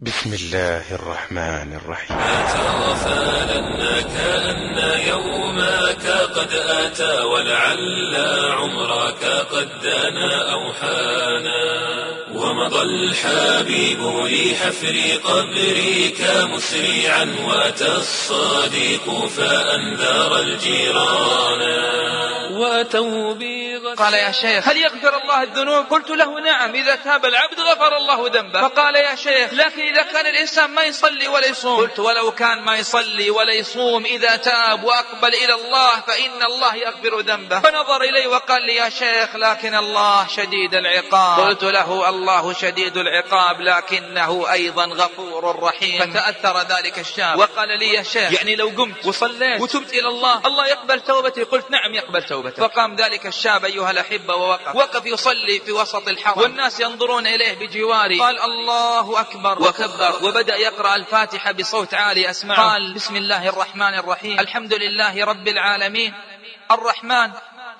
بسم الله الرحمن الرحيم. تغفلن كأن يومك قد أتى ولعل عمرك قد دنا أو حانا ومضى الحبيب لحفر قبرك مسرعا وأتى الصديق فأنذر الجيران. وأتوا بغش قال يا شيخ هل يغفر الله الذنوب؟ قلت له نعم إذا تاب العبد غفر الله ذنبه. فقال يا شيخ لكن إذا كان الإنسان ما يصلي ولا يصوم. قلت ولو كان ما يصلي ولا يصوم إذا تاب وأقبل إلى الله فإن الله يغفر ذنبه. فنظر إلي وقال لي يا شيخ لكن الله شديد العقاب. قلت له الله شديد العقاب لكنه أيضا غفور رحيم. فتأثر ذلك الشاب. وقال لي يا شيخ يعني لو قمت وصليت. وتبت إلى الله الله يقبل توبتي؟ قلت نعم يقبل توبتي فقام ذلك الشاب أيها الأحبة ووقف. وقف يصلي في وسط الحرم. والناس ينظرون إليه بجواري. قال الله أكبر. وكبر. وبدأ يقرأ الفاتحة بصوت عالي. أسمعه. قال بسم الله الرحمن الرحيم. الحمد لله رب العالمين. الرحمن.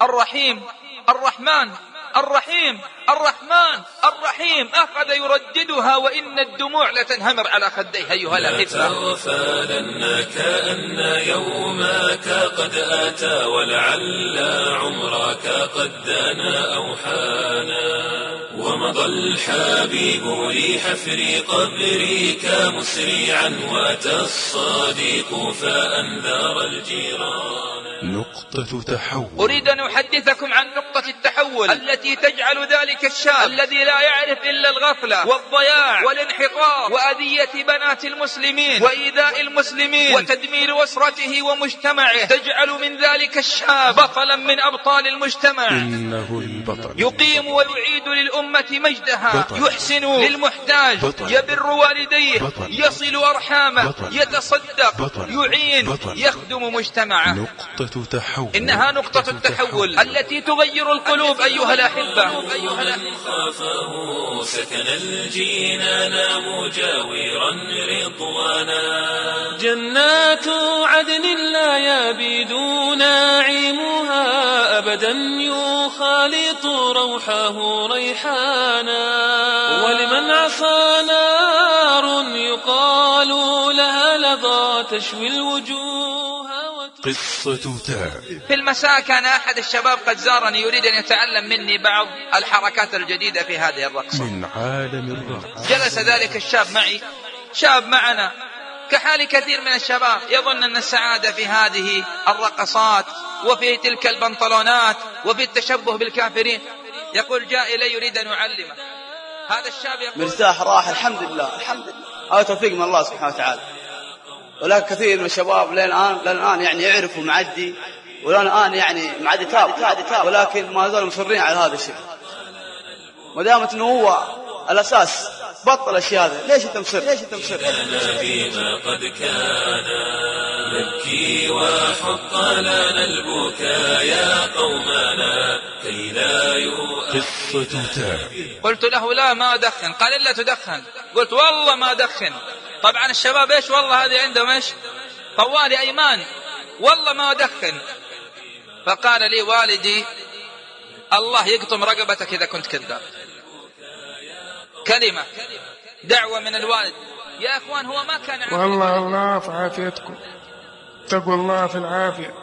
الرحيم. الرحمن. الرحيم. الرحمن الرحيم. أخذ يرددها وإن الدموع لتنهمر على خديه أيها الأحبة تغفلن كأن يومك قد أتى ولعل عمرك قد دنا أو حانا. ومضى الحبيب لحفر قبرك مسرعا وأتى الصديق فأنذر الجيران. نقطة تحول. أريد أن أحدثكم عن نقطة التحول التي تجعل ذلك الشاب الذي لا يعرف إلا الغفلة والضياع والانحطاط وأذية بنات المسلمين وإيذاء المسلمين وتدمير أسرته ومجتمعه تجعل من ذلك الشاب بطلا من أبطال المجتمع. إنه البطل. يقيم ويعيد للأمة مجدها. بطل. يحسن للمحتاج. بطل. يبر والديه. بطل. يصل أرحامه. بطل. يتصدق. بطل. يعين. بطل. يخدم مجتمعه. نقطة تحول. إنها نقطة التحول التي تغير القلوب أيها الأحبة. من خافه سكن الجنان مجاورا رضوانا. جنات عدن لا يبيد ناعمها أبدا يخالط روحه ريحانا. ولمن عصى نار يقال لها لظى تشوي الوجوه. وت- قصة تاء في المساء كان أحد الشباب قد زارني يريد أن يتعلم مني بعض الحركات الجديدة في هذه الرقصة. من عالم الرقص. جلس ذلك الشاب معي. شاب معنا. كحال كثير من الشباب يظن أن السعادة في هذه الرقصات وفي تلك البنطلونات وفي التشبه بالكافرين. يقول جاء إلي يريد أن أعلمه. هذا الشاب يقول مرتاح راح الحمد لله الحمد لله. هذا توفيق من الله سبحانه وتعالى. ولكن كثير من الشباب لين الان لين الان يعني يعرفوا معدي ولين الان يعني معدي تاب. معدي تاب ولكن ما زالوا مصرين على هذا الشيء. ما دامت إنه هو الأساس بطل الاشياء هذا ليش أنت مصر؟ ليش أنت مصر؟ بما قد كان نبكي وحق لنا البكاء يا قومنا كي لا يؤخر قصة قلت له لا ما أدخن قال إلا تدخن. قلت والله ما أدخن. طبعا الشباب إيش؟ والله هذه عندهم إيش؟ طوالي أيمان. والله ما أدخن فقال لي والدي الله يقطم رقبتك إذا كنت كذاب. كلمة. دعوة من الوالد. يا أخوان هو ما كان والله الله في عافيتكم اتقوا الله في العافية.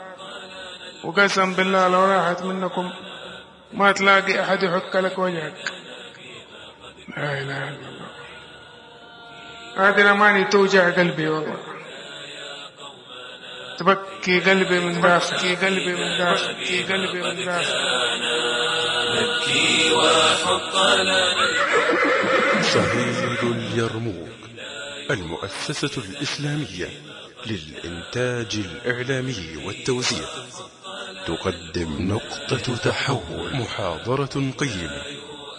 وقسم بالله لو راحت منكم ما تلاقي أحد يحك لك وجهك. لا إله إلا الله. هذه الأماني توجع قلبي والله. تبكي قلبي من داخل تبكي قلبي من داخل تبكي قلبي من داخل. نبكي وحق لنا. صهيل اليرموك المؤسسة الإسلامية للإنتاج الإعلامي والتوزيع. تقدم نقطة تحول محاضرة قيمة.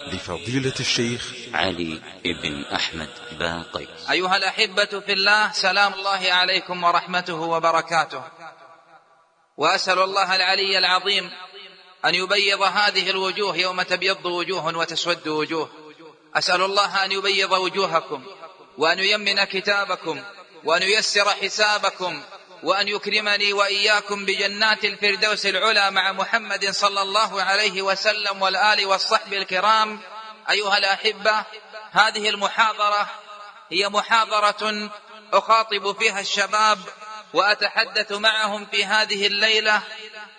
لفضيلة الشيخ علي بن أحمد باقي. أيها الأحبة في الله سلام الله عليكم ورحمته وبركاته. وأسأل الله العلي العظيم أن يبيض هذه الوجوه يوم تبيض وجوه وتسود وجوه. أسأل الله أن يبيض وجوهكم وأن ييمن كتابكم وأن ييسر حسابكم وأن يكرمني وإياكم بجنات الفردوس العلى مع محمد صلى الله عليه وسلم والآل والصحب الكرام. أيها الأحبة هذه المحاضرة هي محاضرة أخاطب فيها الشباب وأتحدث معهم في هذه الليلة.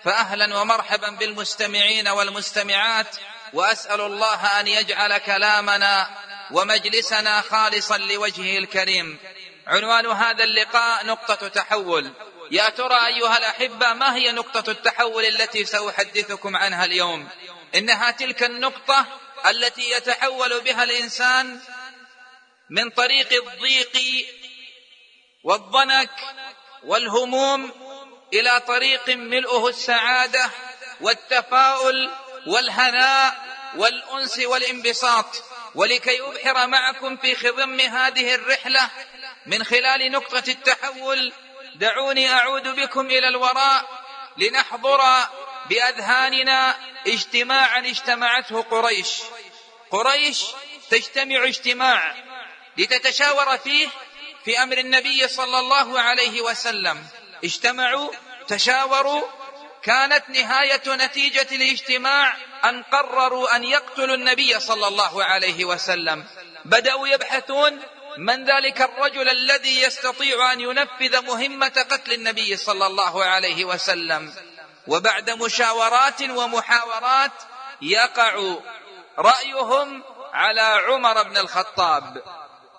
فأهلا ومرحبا بالمستمعين والمستمعات وأسأل الله أن يجعل كلامنا ومجلسنا خالصا لوجهه الكريم. عنوان هذا اللقاء نقطة تحول. يا ترى أيها الأحبة ما هي نقطة التحول التي سأحدثكم عنها اليوم؟ إنها تلك النقطة التي يتحول بها الإنسان من طريق الضيق والضنك والهموم إلى طريق ملؤه السعادة والتفاؤل والهناء والأنس والانبساط. ولكي أبحر معكم في خضم هذه الرحلة من خلال نقطة التحول دعوني أعود بكم إلى الوراء لنحضر بأذهاننا اجتماعا اجتمعته قريش. قريش تجتمع اجتماع لتتشاور فيه في أمر النبي صلى الله عليه وسلم. اجتمعوا تشاوروا كانت نهاية نتيجة الاجتماع أن قرروا أن يقتلوا النبي صلى الله عليه وسلم. بدأوا يبحثون من ذلك الرجل الذي يستطيع أن ينفذ مهمة قتل النبي صلى الله عليه وسلم. وبعد مشاورات ومحاورات يقع رأيهم على عمر بن الخطاب.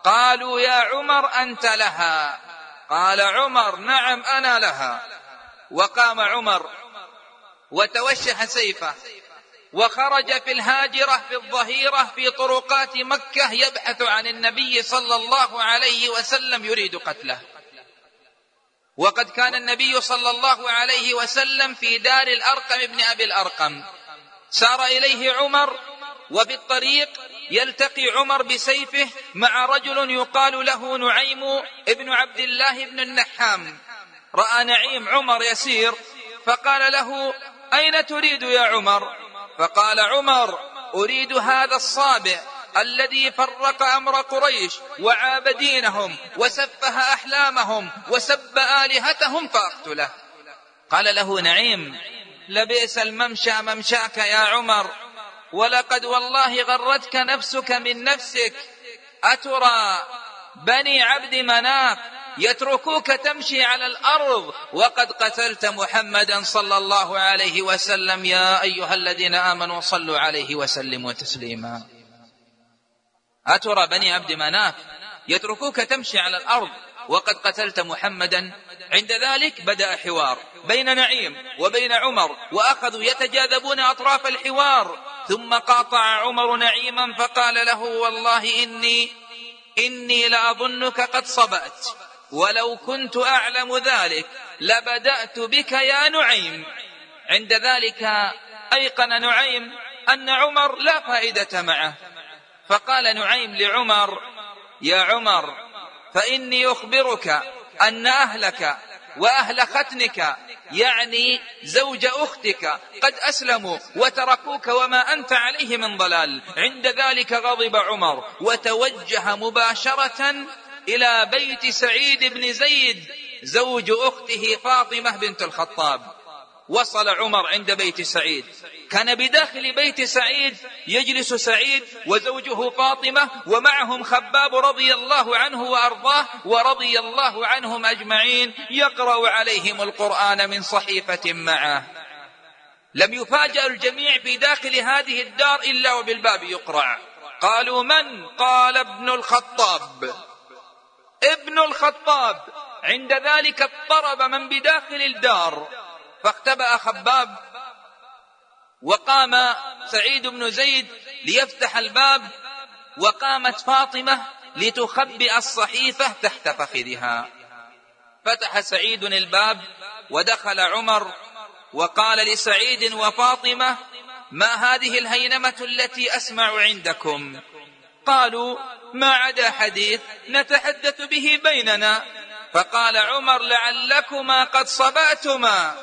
قالوا يا عمر أنت لها. قال عمر نعم أنا لها. وقام عمر وتوشح سيفه. وخرج في الهاجرة في الظهيرة في طرقات مكة يبحث عن النبي صلى الله عليه وسلم يريد قتله. وقد كان النبي صلى الله عليه وسلم في دار الأرقم ابن أبي الأرقم. سار إليه عمر وبالطريق يلتقي عمر بسيفه مع رجل يقال له نعيم ابن عبد الله بن النحام. رأى نعيم عمر يسير فقال له أين تريد يا عمر؟ فقال عمر أريد هذا الصابع الذي فرق أمر قريش وعاب دينهم وسفه أحلامهم وسب آلهتهم فأقتله. قال له نعيم لبئس الممشى ممشاك يا عمر ولقد والله غرتك نفسك من نفسك. أترى بني عبد مناف يتركوك تمشي على الأرض. وقد قتلت محمدا صلى الله عليه وسلم. يا أيها الذين آمنوا صلوا عليه وسلموا تسليما. أترى بني عبد مناف يتركوك تمشي على الأرض. وقد قتلت محمدا. عند ذلك بدأ حوار بين نعيم وبين عمر. وأخذوا يتجاذبون أطراف الحوار. ثم قاطع عمر نعيما فقال له والله إني إني لأظنك قد صبأت. ولو كنت أعلم ذلك لبدأت بك يا نعيم. عند ذلك أيقن نعيم أن عمر لا فائدة معه. فقال نعيم لعمر يا عمر فإني أخبرك أن أهلك وأهل ختنك يعني زوج أختك قد أسلموا وتركوك وما أنت عليه من ضلال. عند ذلك غضب عمر وتوجه مباشرة إلى بيت سعيد بن زيد زوج أخته فاطمة بنت الخطاب. وصل عمر عند بيت سعيد. كان بداخل بيت سعيد يجلس سعيد وزوجه فاطمة ومعهم خباب رضي الله عنه وأرضاه ورضي الله عنهم أجمعين يقرأ عليهم القرآن من صحيفة معه. لم يفاجأ الجميع في داخل هذه الدار إلا وبالباب يقرع قالوا من؟ قال ابن الخطاب. ابن الخطاب. عند ذلك اضطرب من بداخل الدار. فاختبأ خباب وقام سعيد بن زيد ليفتح الباب وقامت فاطمة لتخبئ الصحيفة تحت فخذها. فتح سعيد الباب ودخل عمر وقال لسعيد وفاطمة ما هذه الهينمة التي أسمع عندكم؟ قالوا ما عدا حديث نتحدث به بيننا. فقال عمر لعلكما قد صبأتما.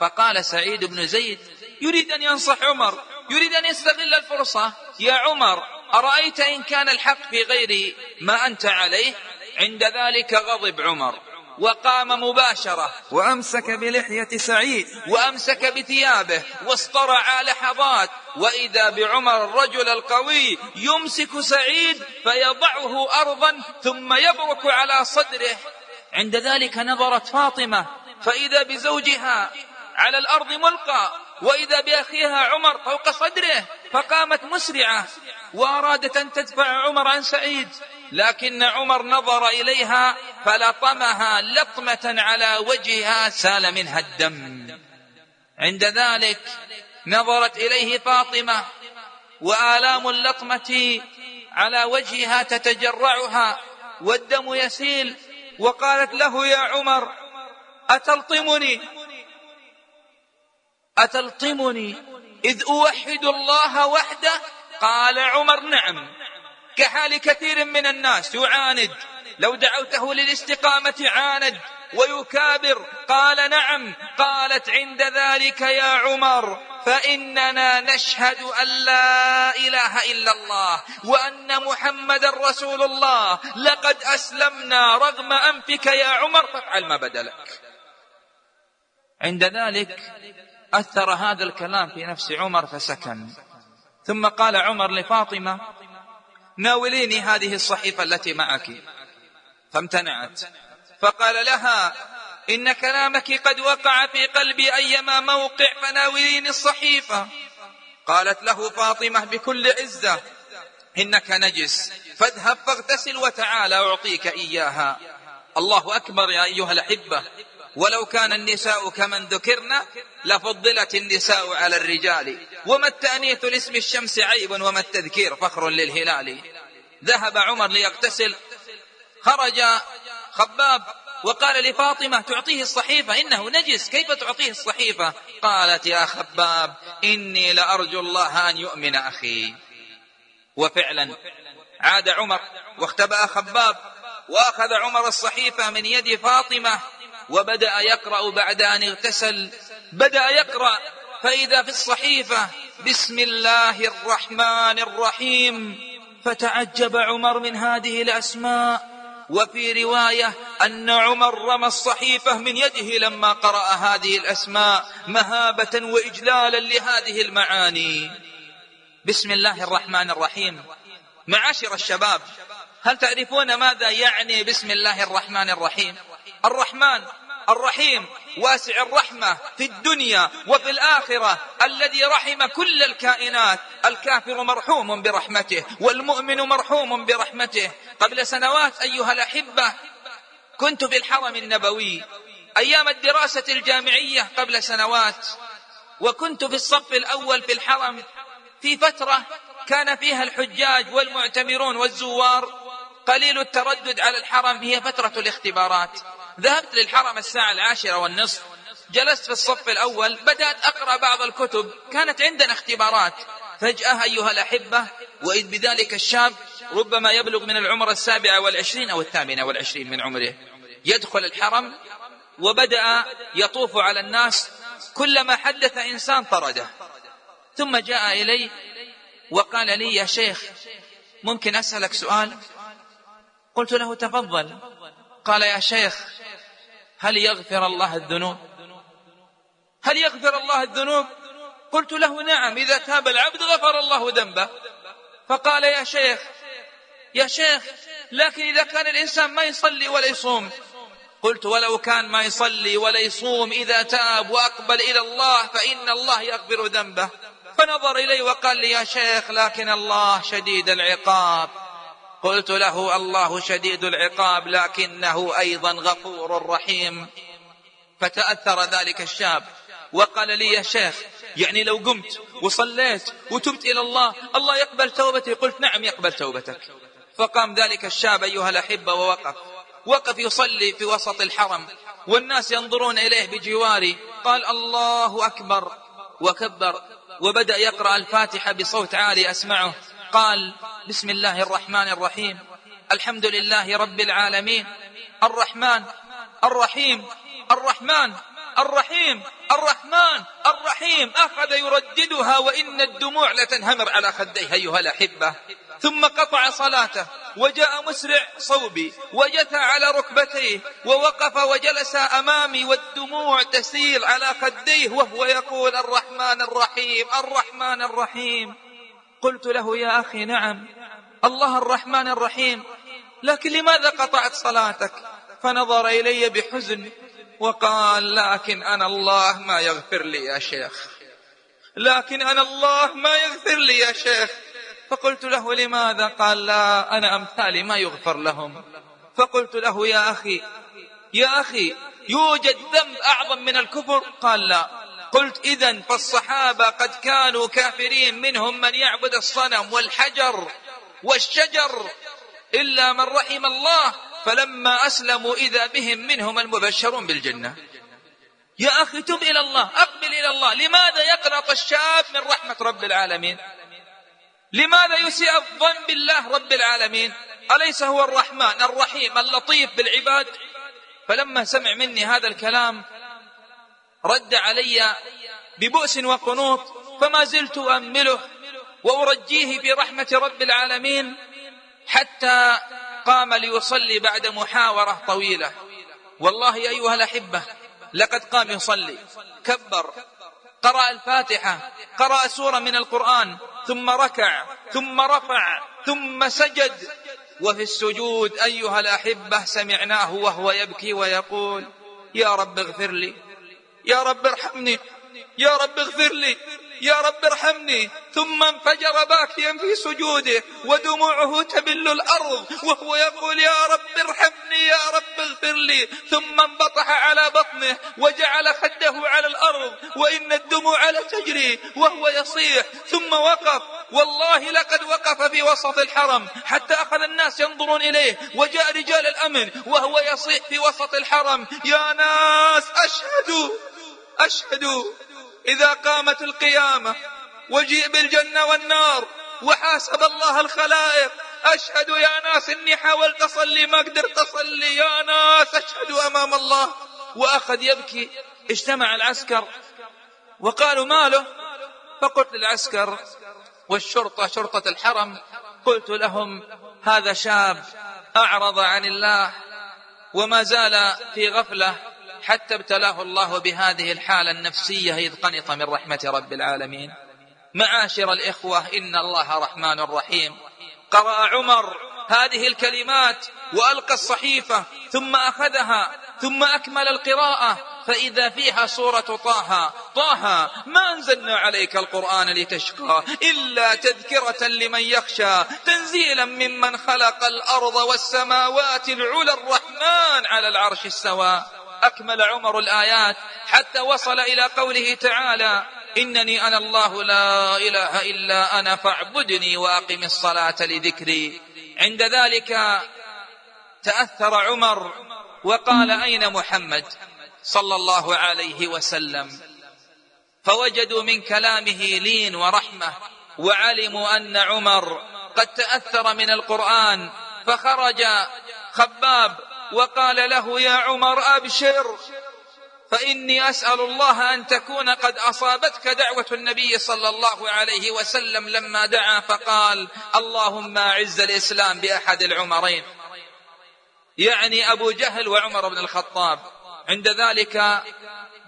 فقال سعيد بن زيد يريد أن ينصح عمر يريد أن يستغل الفرصة. يا عمر أرأيت إن كان الحق في غير ما أنت عليه؟ عند ذلك غضب عمر. وقام مباشرة وأمسك بلحية سعيد وأمسك بثيابه واصطرع لحظات وإذا بعمر الرجل القوي يمسك سعيد فيضعه أرضا ثم يبرك على صدره. عند ذلك نظرت فاطمة فإذا بزوجها على الأرض ملقى وإذا بأخيها عمر فوق صدره. فقامت مسرعة وأرادت أن تدفع عمر عن سعيد لكن عمر نظر إليها فلطمها لطمة على وجهها سال منها الدم. عند ذلك نظرت إليه فاطمة وآلام اللطمة على وجهها تتجرعها والدم يسيل وقالت له يا عمر أتلطمني؟ أتلطمني؟ إذ أوحد الله وحده قال عمر نعم. كحال كثير من الناس يعاند. لو دعوته للاستقامة عاند ويكابر. قال نعم. قالت عند ذلك يا عمر فإننا نشهد أن لا إله إلا الله وأن محمد رسول الله. لقد أسلمنا رغم أنفك يا عمر. فافعل ما بدا لك عند ذلك أثر هذا الكلام في نفس عمر فسكن. ثم قال عمر لفاطمة ناوليني هذه الصحيفة التي معك. فامتنعت. فقال لها إن كلامك قد وقع في قلبي أيما موقع فناوليني الصحيفة. قالت له فاطمة بكل عزة إنك نجس فاذهب فاغتسل وتعالى أعطيك إياها. الله أكبر يا أيها الأحبة. ولو كان النساء كمن ذكرنا لفضلت النساء على الرجال. وما التأنيث لاسم الشمس عيب وما التذكير فخر للهلال. ذهب عمر ليغتسل خرج خباب وقال لفاطمة تعطيه الصحيفة إنه نجس كيف تعطيه الصحيفة؟ قالت يا خباب إني لأرجو الله أن يؤمن أخي. وفعلا عاد عمر واختبأ خباب وأخذ عمر الصحيفة من يد فاطمة وبدأ يقرأ بعد أن اغتسل. بدأ يقرأ. فإذا في الصحيفة بسم الله الرحمن الرحيم. فتعجب عمر من هذه الأسماء. وفي رواية أن عمر رمى الصحيفة من يده لما قرأ هذه الأسماء مهابة وإجلالا لهذه المعاني. بسم الله الرحمن الرحيم. معاشر الشباب هل تعرفون ماذا يعني بسم الله الرحمن الرحيم؟ الرحمن الرحيم واسع الرحمة في الدنيا وفي الآخرة الذي رحم كل الكائنات. الكافر مرحوم برحمته والمؤمن مرحوم برحمته. قبل سنوات أيها الأحبة كنت في الحرم النبوي أيام الدراسة الجامعية قبل سنوات وكنت في الصف الأول في الحرم. في فترة كان فيها الحجاج والمعتمرون والزوار. قليل التردد على الحرم هي فترة الاختبارات. ذهبت للحرم الساعة العاشرة والنصف. جلست في الصف الأول بدأت أقرأ بعض الكتب. كانت عندنا اختبارات. فجأة أيها الأحبة وإذ بذلك الشاب ربما يبلغ من العمر السابعة والعشرين أو الثامنة والعشرين من عمره يدخل الحرم وبدأ يطوف على الناس كلما حدث إنسان طرده. ثم جاء إلي وقال لي يا شيخ ممكن أسألك سؤال؟ قلت له تفضل. قال يا شيخ هل يغفر الله الذنوب؟ هل يغفر الله الذنوب؟ قلت له نعم إذا تاب العبد غفر الله ذنبه. فقال يا شيخ يا شيخ لكن إذا كان الإنسان ما يصلي ولا يصوم قلت ولو كان ما يصلي ولا يصوم إذا تاب وأقبل إلى الله فإن الله يغفر ذنبه. فنظر إلي وقال لي يا شيخ لكن الله شديد العقاب. قلت له الله شديد العقاب لكنه أيضا غفور رحيم. فتأثر ذلك الشاب وقال لي يا شيخ يعني لو قمت وصليت وتبت إلى الله الله يقبل توبتي؟ قلت نعم يقبل توبتك. فقام ذلك الشاب أيها الأحبة ووقف. وقف يصلي في وسط الحرم والناس ينظرون إليه بجواري. قال الله أكبر. وكبر. وبدأ يقرأ الفاتحة بصوت عالي أسمعه. قال بسم الله الرحمن الرحيم. الحمد لله رب العالمين. الرحمن. الرحيم. الرحمن. الرحيم. الرحمن. الرحيم. أخذ يرددها وإن الدموع لتنهمر على خديه أيها الأحبة. ثم قطع صلاته وجاء مسرع صوبي وجثى على ركبتيه ووقف وجلس أمامي والدموع تسيل على خديه وهو يقول الرحمن الرحيم الرحمن الرحيم. قلت له يا أخي نعم الله الرحمن الرحيم لكن لماذا قطعت صلاتك? فنظر إلي بحزن وقال لكن أنا الله ما يغفر لي يا شيخ لكن أنا الله ما يغفر لي يا شيخ. فقلت له لماذا? قال لا أنا أمثالي ما يغفر لهم. فقلت له يا أخي يا أخي يوجد ذنب أعظم من الكفر? قال لا قلت إذا فالصحابة قد كانوا كافرين منهم من يعبد الصنم والحجر والشجر إلا من رحم الله فلما أسلموا إذا بهم منهم المبشرون بالجنة. يا أخي تب إلى الله أقبل إلى الله لماذا يقنط الشاب من رحمة رب العالمين؟ لماذا يسيء الظن بالله رب العالمين؟ أليس هو الرحمن الرحيم اللطيف بالعباد؟ فلما سمع مني هذا الكلام رد علي ببؤس وقنوط فما زلت أمله وأرجيه في رحمة رب العالمين حتى قام ليصلي بعد محاورة طويلة. والله أيها الأحبة لقد قام يصلي. كبر قرأ الفاتحة قرأ سورة من القرآن ثم ركع ثم رفع ثم سجد. وفي السجود أيها الأحبة سمعناه وهو يبكي ويقول يا رب اغفر لي يا رب ارحمني يا رب اغفر لي يا رب ارحمني. ثم انفجر باكيا في سجوده ودموعه تبل الأرض وهو يقول يا رب ارحمني يا رب اغفر لي. ثم انبطح على بطنه وجعل خده على الأرض وإن الدموع لتجري وهو يصيح. ثم وقف والله لقد وقف في وسط الحرم حتى أخذ الناس ينظرون إليه وجاء رجال الأمن وهو يصيح في وسط الحرم. يا ناس أشهدوا. أشهدوا إذا قامت القيامة وجيء بالجنة والنار وحاسب الله الخلائق. أشهد يا ناس إني حاولت أصلي ما قدرت أصلي. يا ناس أشهدوا أمام الله. وأخذ يبكي. اجتمع العسكر وقالوا ماله فقلت للعسكر والشرطة شرطة الحرم قلت لهم هذا شاب أعرض عن الله وما زال في غفلة. حتى ابتلاه الله بهذه الحالة النفسية إذ قنط من رحمة رب العالمين. معاشر الإخوة إن الله رحمن رحيم. قرأ عمر هذه الكلمات وألقى الصحيفة ثم أخذها ثم أكمل القراءة فإذا فيها سورة طه طه ما أنزلنا عليك القرآن لتشقى إلا تذكرة لمن يخشى تنزيلا ممن خلق الأرض والسماوات العلى الرحمن على العرش استوى أكمل عمر الآيات حتى وصل إلى قوله تعالى إنني أنا الله لا إله إلا أنا فاعبدني وأقم الصلاة لذكري. عند ذلك تأثر عمر وقال أين محمد؟ صلى الله عليه وسلم. فوجدوا من كلامه لين ورحمة وعلموا أن عمر قد تأثر من القرآن فخرج خباب وقال له يا عمر أبشر. فإني أسأل الله أن تكون قد أصابتك دعوة النبي صلى الله عليه وسلم لما دعا فقال اللهم أعز الإسلام بأحد العمرين. يعني أبو جهل وعمر بن الخطاب عند ذلك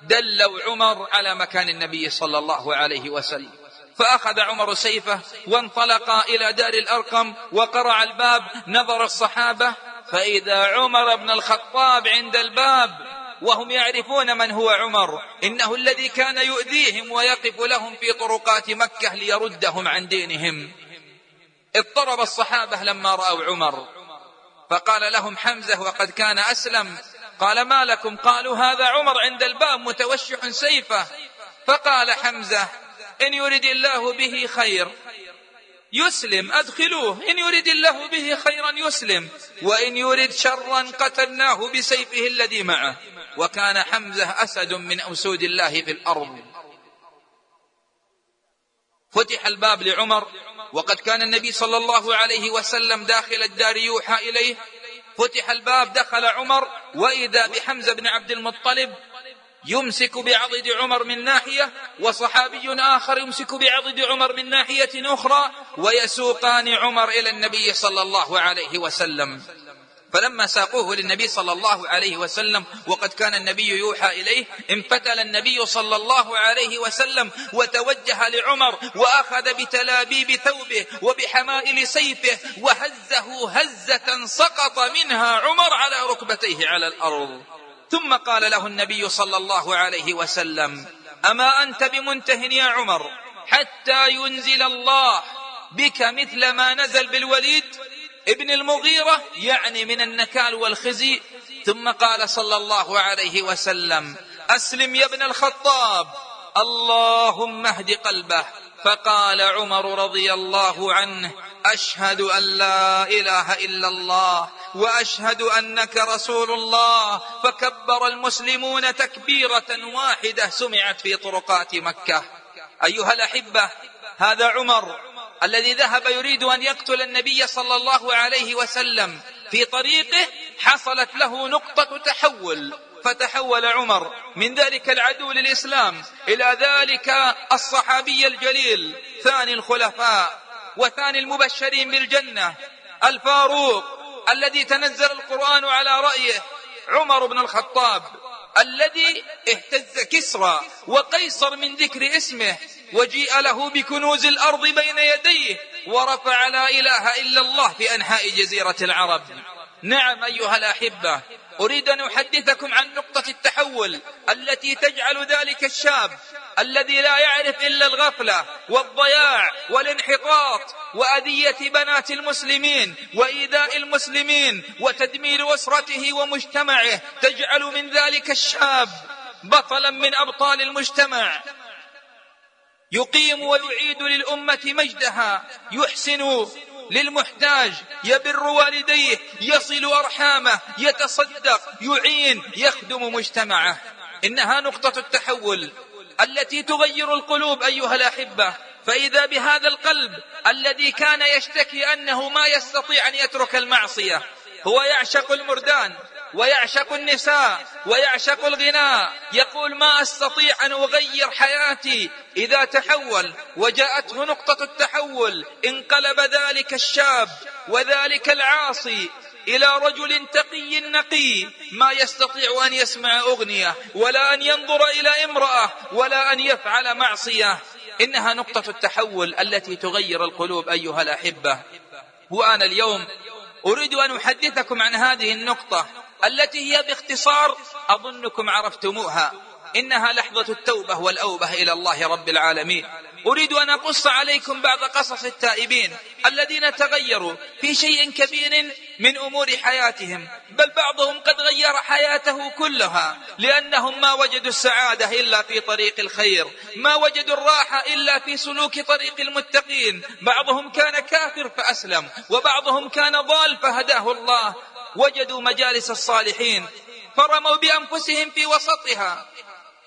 دلوا عمر على مكان النبي صلى الله عليه وسلم. فأخذ عمر سيفه وانطلق إلى دار الأرقم وقرع الباب نظر الصحابة فإذا عمر بن الخطاب عند الباب وهم يعرفون من هو عمر إنه الذي كان يؤذيهم ويقف لهم في طرقات مكة ليردهم عن دينهم. اضطرب الصحابة لما رأوا عمر فقال لهم حمزة وقد كان أسلم قال ما لكم؟ قالوا هذا عمر عند الباب متوشح سيفه فقال حمزة إن يرد الله به خير يسلم أدخلوه. إن يرد الله به خيرا يسلم. وإن يرد شرا قتلناه بسيفه الذي معه. وكان حمزة أسد من أسود الله في الأرض. فتح الباب لعمر. وقد كان النبي صلى الله عليه وسلم داخل الدار يوحى إليه. فتح الباب دخل عمر. وإذا بحمزة بن عبد المطلب يمسك بعضد عمر من ناحية وصحابي آخر يمسك بعضد عمر من ناحية أخرى ويسوقان عمر إلى النبي صلى الله عليه وسلم. فلما ساقوه للنبي صلى الله عليه وسلم وقد كان النبي يوحى إليه انفتل النبي صلى الله عليه وسلم وتوجه لعمر وأخذ بتلابيب ثوبه وبحمائل سيفه وهزه هزة سقط منها عمر على ركبتيه على الأرض. ثم قال له النبي صلى الله عليه وسلم أما أنت بمنته يا عمر حتى ينزل الله بك مثل ما نزل بالوليد ابن المغيرة يعني من النكال والخزي. ثم قال صلى الله عليه وسلم أسلم يا ابن الخطاب اللهم اهد قلبه. فقال عمر رضي الله عنه أشهد أن لا إله إلا الله وأشهد أنك رسول الله. فكبر المسلمون تكبيرة واحدة سمعت في طرقات مكة. أيها الأحبة هذا عمر الذي ذهب يريد أن يقتل النبي صلى الله عليه وسلم. في طريقه حصلت له نقطة تحول. فتحول عمر من ذلك العدو للإسلام إلى ذلك الصحابي الجليل ثاني الخلفاء. وثاني المبشرين بالجنة الفاروق الذي تنزل القرآن على رأيه عمر بن الخطاب الذي اهتز كسرى وقيصر من ذكر اسمه وجيء له بكنوز الأرض بين يديه ورفع لا إله إلا الله في أنحاء جزيرة العرب. نعم أيها الأحبة أريد أن أحدثكم عن نقطة التحول التي تجعل ذلك الشاب الذي لا يعرف إلا الغفلة والضياع والانحطاط وأذية بنات المسلمين وإيذاء المسلمين وتدمير أسرته ومجتمعه تجعل من ذلك الشاب بطلا من أبطال المجتمع. يقيم ويعيد للأمة مجدها يحسن للمحتاج يبر والديه يصل أرحامه يتصدق يعين يخدم مجتمعه. إنها نقطة التحول التي تغير القلوب أيها الأحبة. فإذا بهذا القلب الذي كان يشتكي أنه ما يستطيع أن يترك المعصية هو يعشق المردان. ويعشق النساء ويعشق الغناء. يقول ما أستطيع أن أغير حياتي إذا تحول وجاءته نقطة التحول انقلب ذلك الشاب وذلك العاصي إلى رجل تقي نقي. ما يستطيع أن يسمع أغنية ولا أن ينظر إلى امرأة ولا أن يفعل معصية. إنها نقطة التحول التي تغير القلوب أيها الأحبة. وأنا اليوم أريد أن أحدثكم عن هذه النقطة. التي هي باختصار أظنكم عرفتموها. إنها لحظة التوبة والأوبة إلى الله رب العالمين. أريد أن أقص عليكم بعض قصص التائبين الذين تغيروا في شيء كبير من أمور حياتهم. بل بعضهم قد غير حياته كلها لأنهم ما وجدوا السعادة إلا في طريق الخير ما وجدوا الراحة إلا في سلوك طريق المتقين. بعضهم كان كافر فأسلم وبعضهم كان ضال فهداه الله. وجدوا مجالس الصالحين فرموا بأنفسهم في وسطها.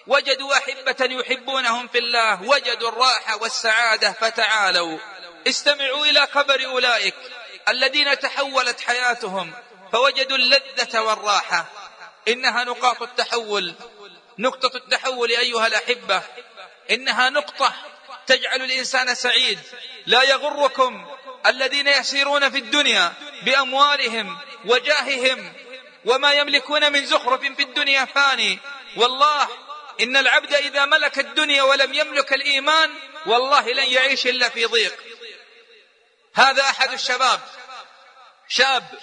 وجدوا أحبة يحبونهم في الله وجدوا الراحة والسعادة فتعالوا. استمعوا إلى خبر أولئك الذين تحولت حياتهم فوجدوا اللذة والراحة. إنها نقاط التحول نقطة التحول أيها الأحبة. إنها نقطة تجعل الإنسان سعيد. لا يغركم الذين يسيرون في الدنيا بأموالهم وجاههم وما يملكون من زخرف في الدنيا فاني. والله إن العبد إذا ملك الدنيا ولم يملك الإيمان والله لن يعيش إلا في ضيق. هذا أحد الشباب. شاب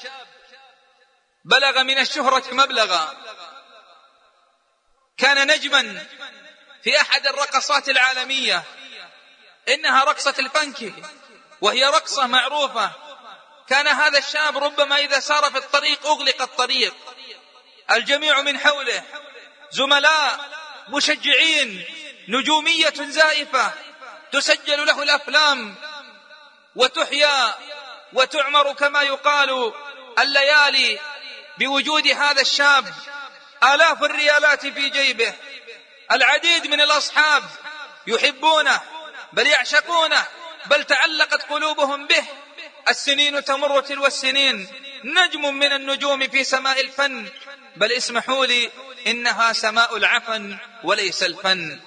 بلغ من الشهرة مبلغا. كان نجما في أحد الرقصات العالمية. إنها رقصة الفنكي وهي رقصة معروفة. كان هذا الشاب ربما إذا سار في الطريق أغلق الطريق. الجميع من حوله. زملاء مشجعين نجومية زائفة. تسجل له الأفلام. وتحيا. وتعمر كما يقال الليالي بوجود هذا الشاب. آلاف الريالات في جيبه. العديد من الأصحاب يحبونه بل يعشقونه بل تعلقت قلوبهم به. السنين تمر تلو السنين. نجم من النجوم في سماء الفن. بل اسمحوا لي إنها سماء العفن وليس الفن.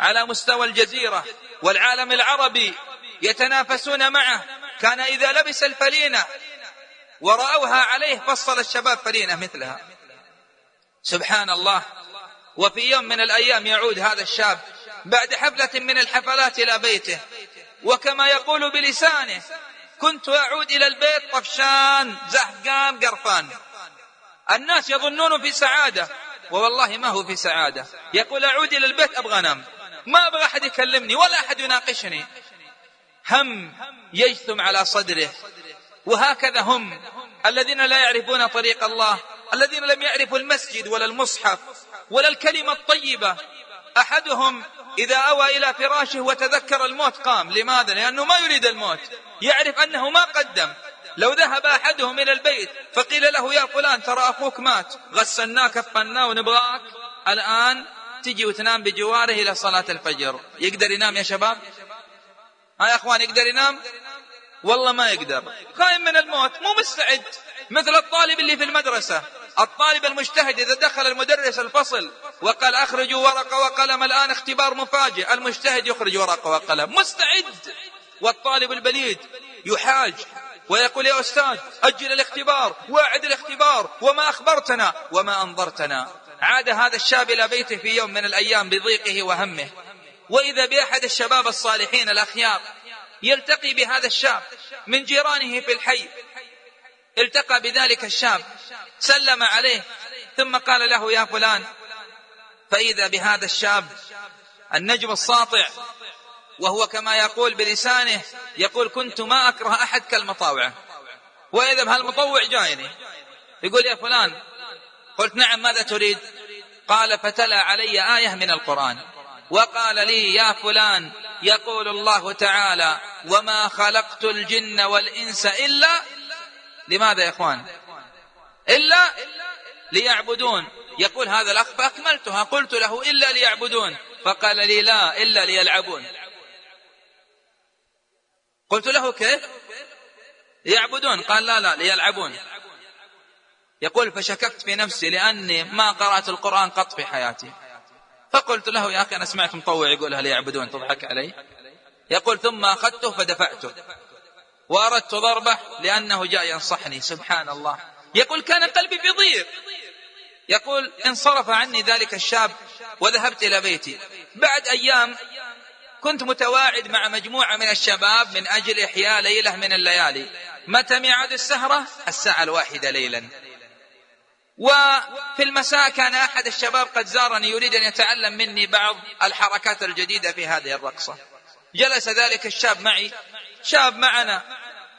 على مستوى الجزيرة والعالم العربي يتنافسون معه. كان إذا لبس الفلينة ورأوها عليه فصل الشباب فلينة مثلها. سبحان الله. وفي يوم من الأيام يعود هذا الشاب بعد حفلة من الحفلات إلى بيته. وكما يقول بلسانه كنت أعود إلى البيت طفشان زهقان قرفان. الناس يظنون في سعادة ووالله ما هو في سعادة. يقول أعود إلى البيت أبغى أنام. ما أبغى أحد يكلمني ولا أحد يناقشني. هم يجثم على صدره. وهكذا هم الذين لا يعرفون طريق الله الذين لم يعرفوا المسجد ولا المصحف ولا الكلمة الطيبة. أحدهم إذا أوى إلى فراشه وتذكر الموت قام. لماذا؟ لأنه ما يريد الموت. يعرف أنه ما قدم. لو ذهب أحدهم إلى البيت فقيل له يا فلان ترى أخوك مات. غسلناه كفناه ونبغاك. الآن تجي وتنام بجواره إلى صلاة الفجر. يقدر ينام يا شباب؟ ها يا أخوان يقدر ينام؟ والله ما يقدر. خايف من الموت مو مستعد. مثل الطالب اللي في المدرسة. الطالب المجتهد إذا دخل المدرس الفصل وقال أخرجوا ورقة وقلم الآن اختبار مفاجئ المجتهد يخرج ورقة وقلم. مستعد! والطالب البليد يحاج ويقول يا أستاذ أجل الاختبار وأعد الاختبار وما أخبرتنا وما أنظرتنا. عاد هذا الشاب إلى بيته في يوم من الأيام بضيقه وهمه. وإذا بأحد الشباب الصالحين الأخيار يلتقي بهذا الشاب من جيرانه في الحي التقى بذلك الشاب سلم عليه ثم قال له يا فلان فإذا بهذا الشاب النجم الساطع وهو كما يقول بلسانه يقول كنت ما أكره أحد كالمطاوعة. وإذا بهالمطوع جايني. يقول يا فلان قلت نعم ماذا تريد؟ قال فتلا علي آية من القرآن. وقال لي يا فلان يقول الله تعالى وما خلقت الجن والإنس إلا لماذا يا إخوان؟ إلا ليعبدون. يقول هذا الأخ فأكملتها. قلت له إلا ليعبدون. فقال لي لا إلا ليلعبون. قلت له كيف؟ يعبدون قال لا لا ليلعبون. يقول فشككت في نفسي لأني ما قرأت القرآن قط في حياتي. فقلت له يا أخي أنا سمعت مطوع يقول هل يعبدون؟ تضحك علي؟ يقول ثم أخذته فدفعته. وأردت ضربه لأنه جاء ينصحني سبحان الله يقول كان قلبي ضيق يقول انصرف عني ذلك الشاب وذهبت إلى بيتي. بعد أيام كنت متواعد مع مجموعة من الشباب من أجل إحياء ليلة من الليالي. متى ميعاد السهرة؟ الساعة الواحدة ليلا. وفي المساء كان أحد الشباب قد زارني يريد أن يتعلم مني بعض الحركات الجديدة في هذه الرقصة. جلس ذلك الشاب معي. شاب معنا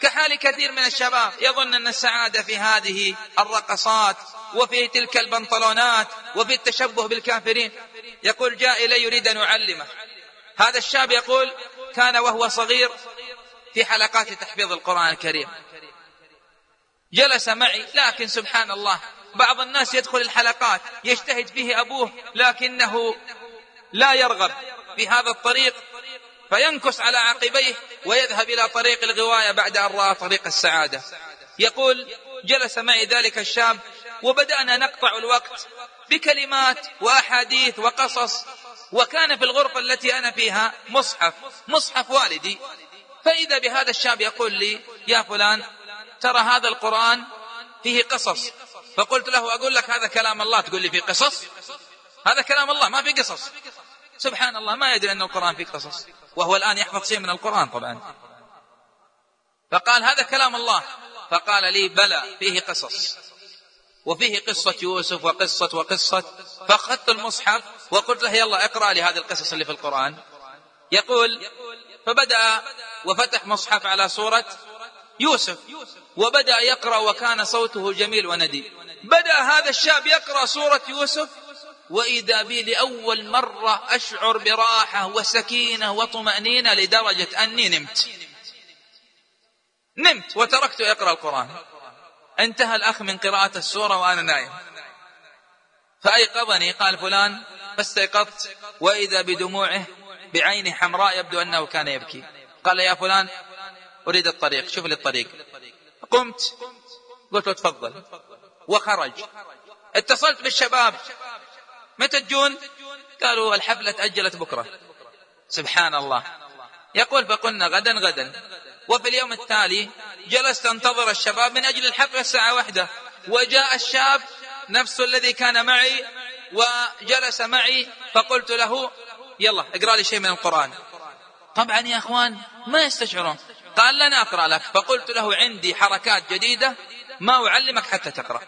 كحال كثير من الشباب يظن أن السعادة في هذه الرقصات وفي تلك البنطلونات وفي التشبه بالكافرين. يقول جاء إلي يريد أن أعلمه. هذا الشاب يقول كان وهو صغير في حلقات تحفيظ القرآن الكريم. جلس معي لكن سبحان الله بعض الناس يدخل الحلقات يجتهد فيه أبوه لكنه لا يرغب في هذا الطريق فينكس على عقبيه ويذهب إلى طريق الغواية بعد أن رأى طريق السعادة. يقول جلس معي ذلك الشاب وبدأنا نقطع الوقت بكلمات وأحاديث وقصص وكان في الغرفة التي أنا فيها مصحف مصحف والدي. فإذا بهذا الشاب يقول لي يا فلان ترى هذا القرآن فيه قصص. فقلت له أقول لك هذا كلام الله تقول لي فيه قصص؟ هذا كلام الله ما في قصص. سبحان الله ما يدري أن القرآن فيه قصص. وهو الآن يحفظ شيء من القرآن طبعا. فقال هذا كلام الله. فقال لي بلى فيه قصص. وفيه قصة يوسف وقصة وقصة. فأخذت المصحف وقلت له يلا اقرأ لي هذه القصص اللي في القرآن. يقول فبدأ وفتح مصحف على سورة يوسف. وبدأ يقرأ وكان صوته جميل وندي. بدأ هذا الشاب يقرأ سورة يوسف وإذا بي لأول مرة أشعر براحة وسكينة وطمأنينة لدرجة أني نمت. نمت وتركت يقرأ القرآن. انتهى الأخ من قراءة السورة وأنا نايم. فأيقظني قال فلان فاستيقظت. وإذا بدموعه بعين حمراء يبدو أنه كان يبكي. قال يا فلان أريد الطريق شوف لي الطريق. قمت قلت له تفضل. وخرج. اتصلت بالشباب. متى تجون؟ قالوا الحفلة تأجلت بكرة. سبحان الله يقول فقلنا غدا غدا. وفي اليوم التالي جلست أنتظر الشباب من أجل الحفلة الساعة واحدة. وجاء الشاب نفسه الذي كان معي وجلس معي. فقلت له يلا اقرأ لي شيء من القرآن. طبعا يا أخوان ما يستشعرون. قال لنا أقرأ لك. فقلت له عندي حركات جديدة ما أعلمك حتى تقرأ.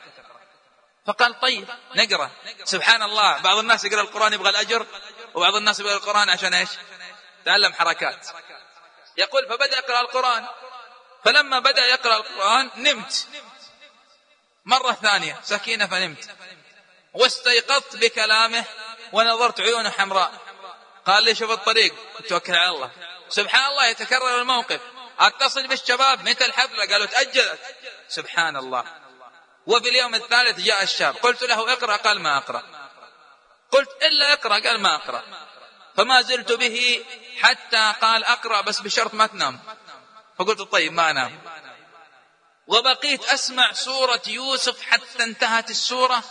فقال طيب نقرأ. سبحان الله بعض الناس يقرأ القرآن يبغى الأجر وبعض الناس يقرأ القرآن عشان إيش؟ تعلم حركات. يقول فبدأ يقرأ القرآن. فلما بدأ يقرأ القرآن نمت. مرة ثانية سكينة فنمت. واستيقظت بكلامه ونظرت عيونه حمراء. قال لي شوف الطريق. توكل على الله. سبحان الله يتكرر الموقف. أتصل بالشباب متى الحفلة؟ قالوا تأجلت. سبحان الله وفي اليوم الثالث جاء الشاب. قلت له اقرأ قال ما أقرأ. قلت إلا اقرأ قال ما أقرأ. فما زلت به حتى قال أقرأ بس بشرط ما تنام. فقلت طيب ما أنام. وبقيت أسمع سورة يوسف حتى انتهت السورة.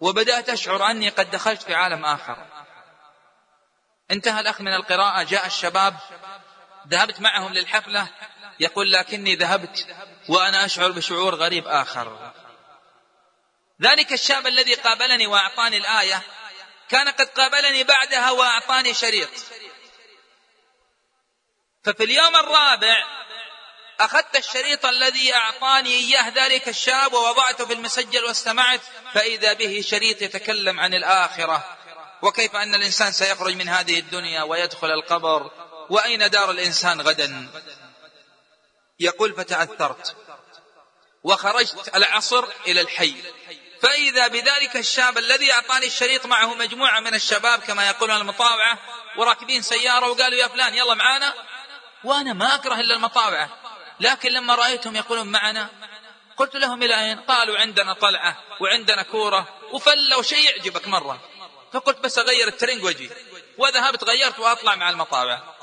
وبدأت أشعر أني قد دخلت في عالم آخر. انتهى الأخ من القراءة جاء الشباب. ذهبت معهم للحفلة. يقول لكني ذهبت وأنا أشعر بشعور غريب آخر. ذلك الشاب الذي قابلني وأعطاني الآية كان قد قابلني بعدها وأعطاني شريط. ففي اليوم الرابع أخذت الشريط الذي أعطاني إياه ذلك الشاب ووضعته في المسجل واستمعت فإذا به شريط يتكلم عن الآخرة. وكيف أن الإنسان سيخرج من هذه الدنيا ويدخل القبر؟ وأين دار الإنسان غدا؟ يقول فتأثرت. وخرجت العصر إلى الحي. فإذا بذلك الشاب الذي أعطاني الشريط معه مجموعة من الشباب كما يقولون المطاوعة وراكبين سيارة وقالوا يا فلان يلا معانا. وأنا ما أكره إلا المطاوعة. لكن لما رأيتهم يقولون معنا قلت لهم إلى أين؟ قالوا عندنا طلعة وعندنا كورة وفلوا شيء يعجبك مرة. فقلت بس أغير الترنج وجهي وذهبت غيرت وأطلع مع المطاوعة.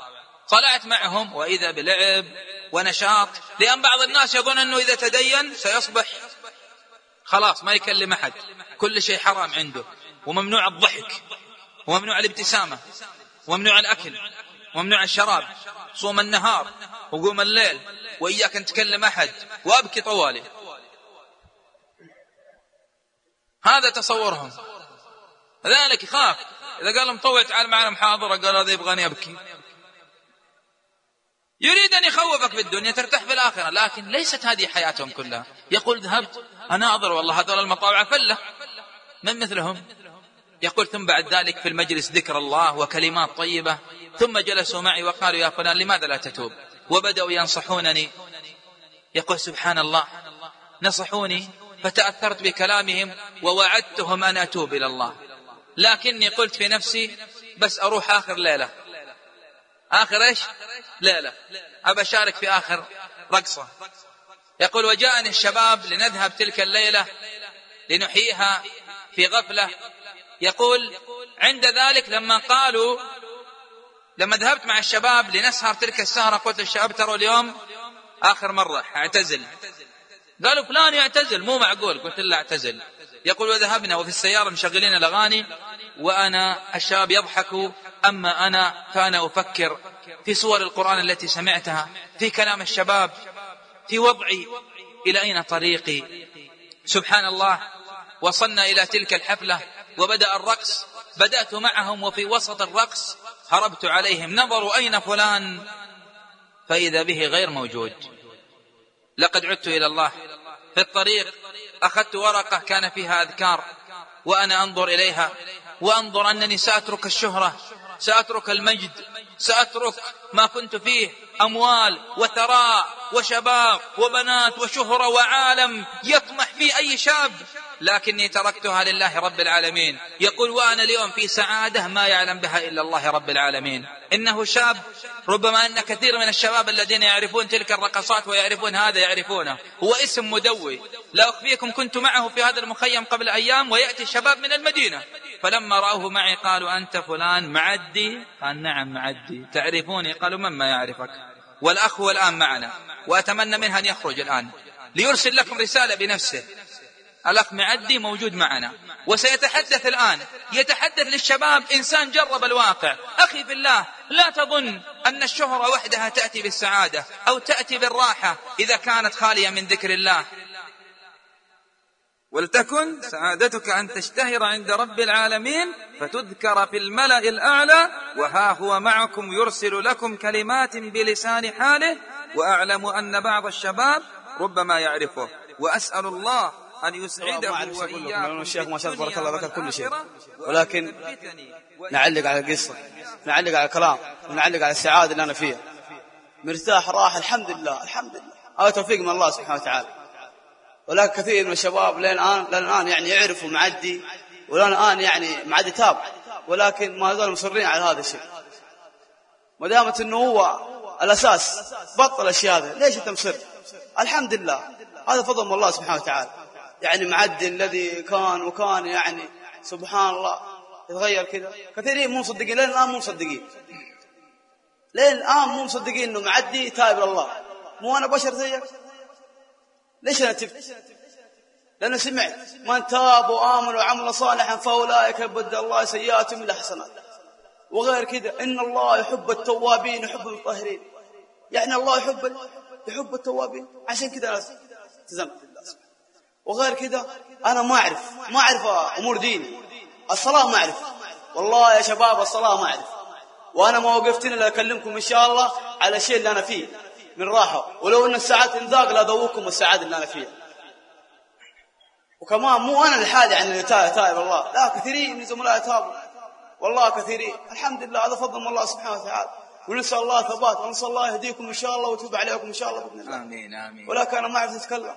طلعت معهم وإذا بلعب ونشاط لأن بعض الناس يظن أنه إذا تدين سيصبح خلاص ما يكلم أحد. كل شيء حرام عنده. وممنوع الضحك وممنوع الابتسامة وممنوع الأكل وممنوع الشراب. صوم النهار وقوم الليل وإياك أن تكلم أحد وأبكي طوالي. هذا تصورهم. لذلك يخاف إذا قال لهم طوع تعال معنا محاضرة قال هذا يبغاني أبكي. يريد أن يخوفك في الدنيا ترتاح في الآخرة لكن ليست هذه حياتهم كلها. يقول ذهبت أناظر والله هذول المطاوع فلة. من مثلهم؟ يقول ثم بعد ذلك في المجلس ذكر الله وكلمات طيبة. ثم جلسوا معي وقالوا يا فلان لماذا لا تتوب؟ وبدأوا ينصحونني. يقول سبحان الله نصحوني فتأثرت بكلامهم ووعدتهم أن أتوب إلى الله. لكني قلت في نفسي بس أروح آخر ليلة. آخر إيش؟ ليلة أبى أشارك في آخر رقصة. يقول وجاءني الشباب لنذهب تلك الليلة لنحييها في غفلة. يقول عند ذلك لما قالوا لما ذهبت مع الشباب لنسهر تلك السهرة قلت للشباب ترى اليوم آخر مرة اعتزل. قالوا فلان يعتزل مو معقول. قلت له اعتزل. يقول وذهبنا وفي السيارة مشغلين الأغاني وأنا الشباب يضحكوا أما أنا فأنا أفكر في سور القرآن التي سمعتها في كلام الشباب في وضعي إلى أين طريقي؟ سبحان الله وصلنا إلى تلك الحفلة وبدأ الرقص بدأت معهم وفي وسط الرقص هربت عليهم نظروا أين فلان؟ فإذا به غير موجود. لقد عدت إلى الله. في الطريق أخذت ورقة كان فيها أذكار وأنا أنظر إليها وأنظر أنني سأترك الشهرة سأترك المجد. سأترك ما كنت فيه. أموال وثراء وشباب وبنات وشهرة وعالم يطمح في أي شاب. لكني تركتها لله رب العالمين. يقول وأنا اليوم في سعادة ما يعلم بها إلا الله رب العالمين. إنه شاب. ربما أن كثير من الشباب الذين يعرفون تلك الرقصات ويعرفون هذا يعرفونه. هو اسم مدوي. لا أخفيكم كنت معه في هذا المخيم قبل أيام ويأتي شباب من المدينة. فلما رأوه معي قالوا أنت فلان معدي؟ قال نعم معدي. تعرفوني؟ قالوا من ما يعرفك؟ والأخ هو الآن معنا وأتمنى منه أن يخرج الآن. ليرسل لكم رسالة بنفسه. الأخ معدي موجود معنا وسيتحدث الآن. يتحدث للشباب إنسان جرب الواقع. أخي في الله لا تظن أن الشهرة وحدها تأتي بالسعادة أو تأتي بالراحة إذا كانت خالية من ذكر الله. ولتكن سعادتك أن تشتهر عند رب العالمين فتذكر في الملأ الأعلى وها هو معكم يرسل لكم كلمات بلسان حاله وأعلم أن بعض الشباب ربما يعرفه وأسأل الله أن يسعده وإياكم الشيخ ما شاء الله تبارك الله ذكر كل شيء. ولكن نعلق على القصة نعلق على الكلام ونعلق على السعادة اللي أنا فيها. مرتاح راحة الحمد لله الحمد لله. هذا توفيق من الله سبحانه وتعالى. ولكن كثير من الشباب لين الآن لين الآن يعني يعرفوا معدي ولين الآن يعني معدي تاب ولكن ما زالوا مصرين على هذا الشيء. ما دامت إنه هو الأساس بطل الأشياء هذا ليش أنت مصر؟ الحمد لله هذا فضل من الله سبحانه وتعالى. يعني معدي الذي كان وكان يعني سبحان الله يتغير كذا. كثيرين مو مصدقين لين الآن مو مصدقين. لين الآن مو مصدقين إنه معدي تائب لله مو أنا بشر زيك؟ ليش أنا تبت لأنه سمعت. من تاب وآمن وعمل صالحا فأولئك يبدل الله سيئاتهم إلى حسنات. وغير كذا إن الله يحب التوابين يحب المطهرين. يعني الله يحب يحب التوابين. عشان كذا التزمت بالله وغير كذا أنا ما أعرف. ما أعرف أمور ديني. الصلاة ما أعرف. والله يا شباب الصلاة ما أعرف. وأنا ما وقفت إلا أكلمكم إن شاء الله على الشيء اللي أنا فيه. من راحة. ولو إن الساعات انذاق لادوكم السعاده اللي أنا فيها. وكمان مو أنا لحالي عن اللي تائب الله. لا كثيرين من زملائي تابوا والله كثيرين. الحمد لله هذا فضل من الله سبحانه وتعالى. ونسأل الله ثبات ونسأل الله يهديكم إن شاء الله ويتوب عليكم إن شاء الله بإذن الله. آمين آمين. ولكن أنا ما عرفت اتكلم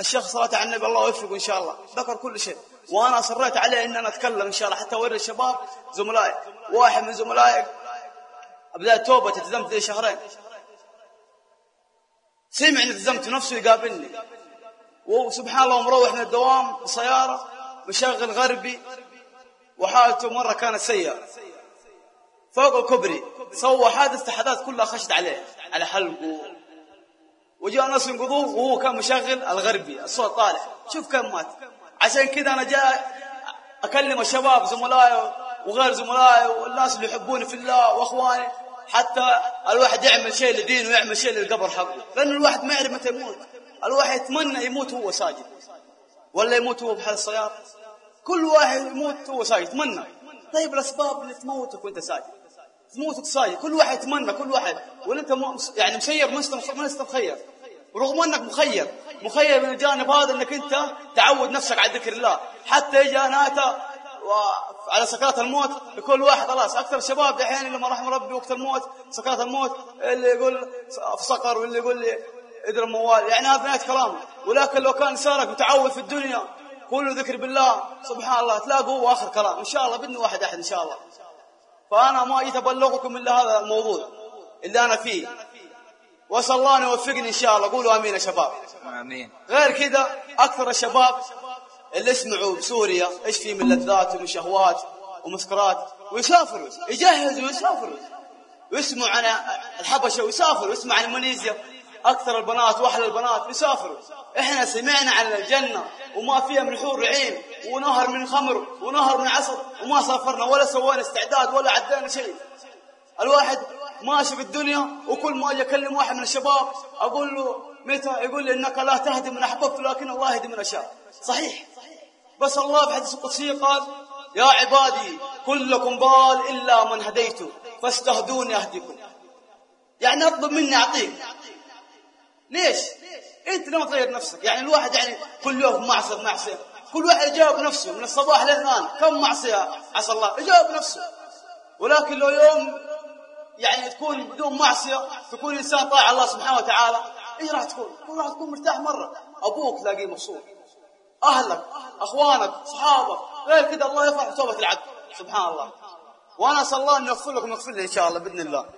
الشيخ صلاه على النبي الله يوفقه إن شاء الله. ذكر كل شيء. وأنا اصريت عليه إن أنا أتكلم إن شاء الله. حتى اوري الشباب زملائي. واحد من زملائي بدايه توبة التزمت لي شهرين. سمع اني التزمت نفسه يقابلني. وسبحان الله مروح من الدوام بسياره مشغل غربي وحالته مرة كانت سيئة. فوق الكوبري سوى حادث حدث كلها خشت عليه على حلقه. وجاء ناس ينقذوه وهو كان مشغل الغربي الصوت طالع. شوف كم مات. عشان كذا أنا جاي أكلم الشباب زملائي وغير زملائي والناس اللي يحبوني في الله وأخواني. حتى الواحد يعمل شيء لدينه ويعمل شيء للقبر حقه. لأن الواحد ما يعرف متى يموت. الواحد يتمنى يموت وهو ساجد. ولا يموت وهو بحال السيارة. كل واحد يموت وهو ساجد. يتمنى. طيب الأسباب اللي تموتك وأنت ساجد. تموتك ساجد. كل واحد يتمنى. كل واحد. ولا أنت مو- يعني مسير ما مخير ورغم أنك مخير. مخير من الجانب هذا أنك أنت تعود نفسك على ذكر الله. حتى يجي اتى وعلى سكرات الموت لكل واحد خلاص أكثر الشباب دحين لما رحم ربي وقت الموت سكرات الموت اللي يقول في صقر واللي يقول لي ادري موال. يعني هذا نهاية كلامه. ولكن لو كان انسانك متعود في الدنيا كله ذكر بالله سبحان الله تلاقوا هو آخر كلام. إن شاء الله بإذن واحد أحد إن شاء الله. فأنا ما جيت أبلغكم إلا هذا الموضوع اللي أنا فيه. واسال الله ان يوفقني إن شاء الله. قولوا آمين يا شباب. آمين. غير كذا أكثر الشباب اللي يسمعوا بسوريا إيش في من لذات ومن شهوات ومسكرات؟ ويسافروا يجهزوا ويسافروا ويسمعوا عن الحبشة ويسافروا ويسمعوا عن ماليزيا أكثر البنات وأحلى البنات يسافروا إحنا سمعنا عن الجنة وما فيها من حور عين ونهر من خمر ونهر من عسل وما سافرنا ولا سوينا استعداد ولا عدينا شيء. الواحد ماشي في الدنيا وكل ما أجي أكلم واحد من الشباب أقول له متى؟ يقول لي إنك لا تهدي من أحببت لكن الله يهدي من أشاء. صحيح. بس الله في حديث القدسي قال يا عبادي كلكم ضال إلا من هديته فاستهدوني اهدكم يعني اطلب مني أعطيك. ليش؟ أنت لما تغير نفسك. يعني الواحد يعني كل يوم معصيه معصيه كل واحد يجاوب نفسه من الصباح للآن. كم معصية عسى الله؟ يجاوب نفسه. ولكن لو يوم يعني تكون بدون معصية تكون إنسان طايع الله سبحانه وتعالى إيش راح تكون؟ راح تكون مرتاح مرة. أبوك تلاقيه مبسوط. أهلك أخوانك اصحابك غير كذا الله يفرح بتوبة العبد. سبحان الله. وأنا أسأل الله أن يغفر لكم ويغفر لي إن شاء الله بإذن الله.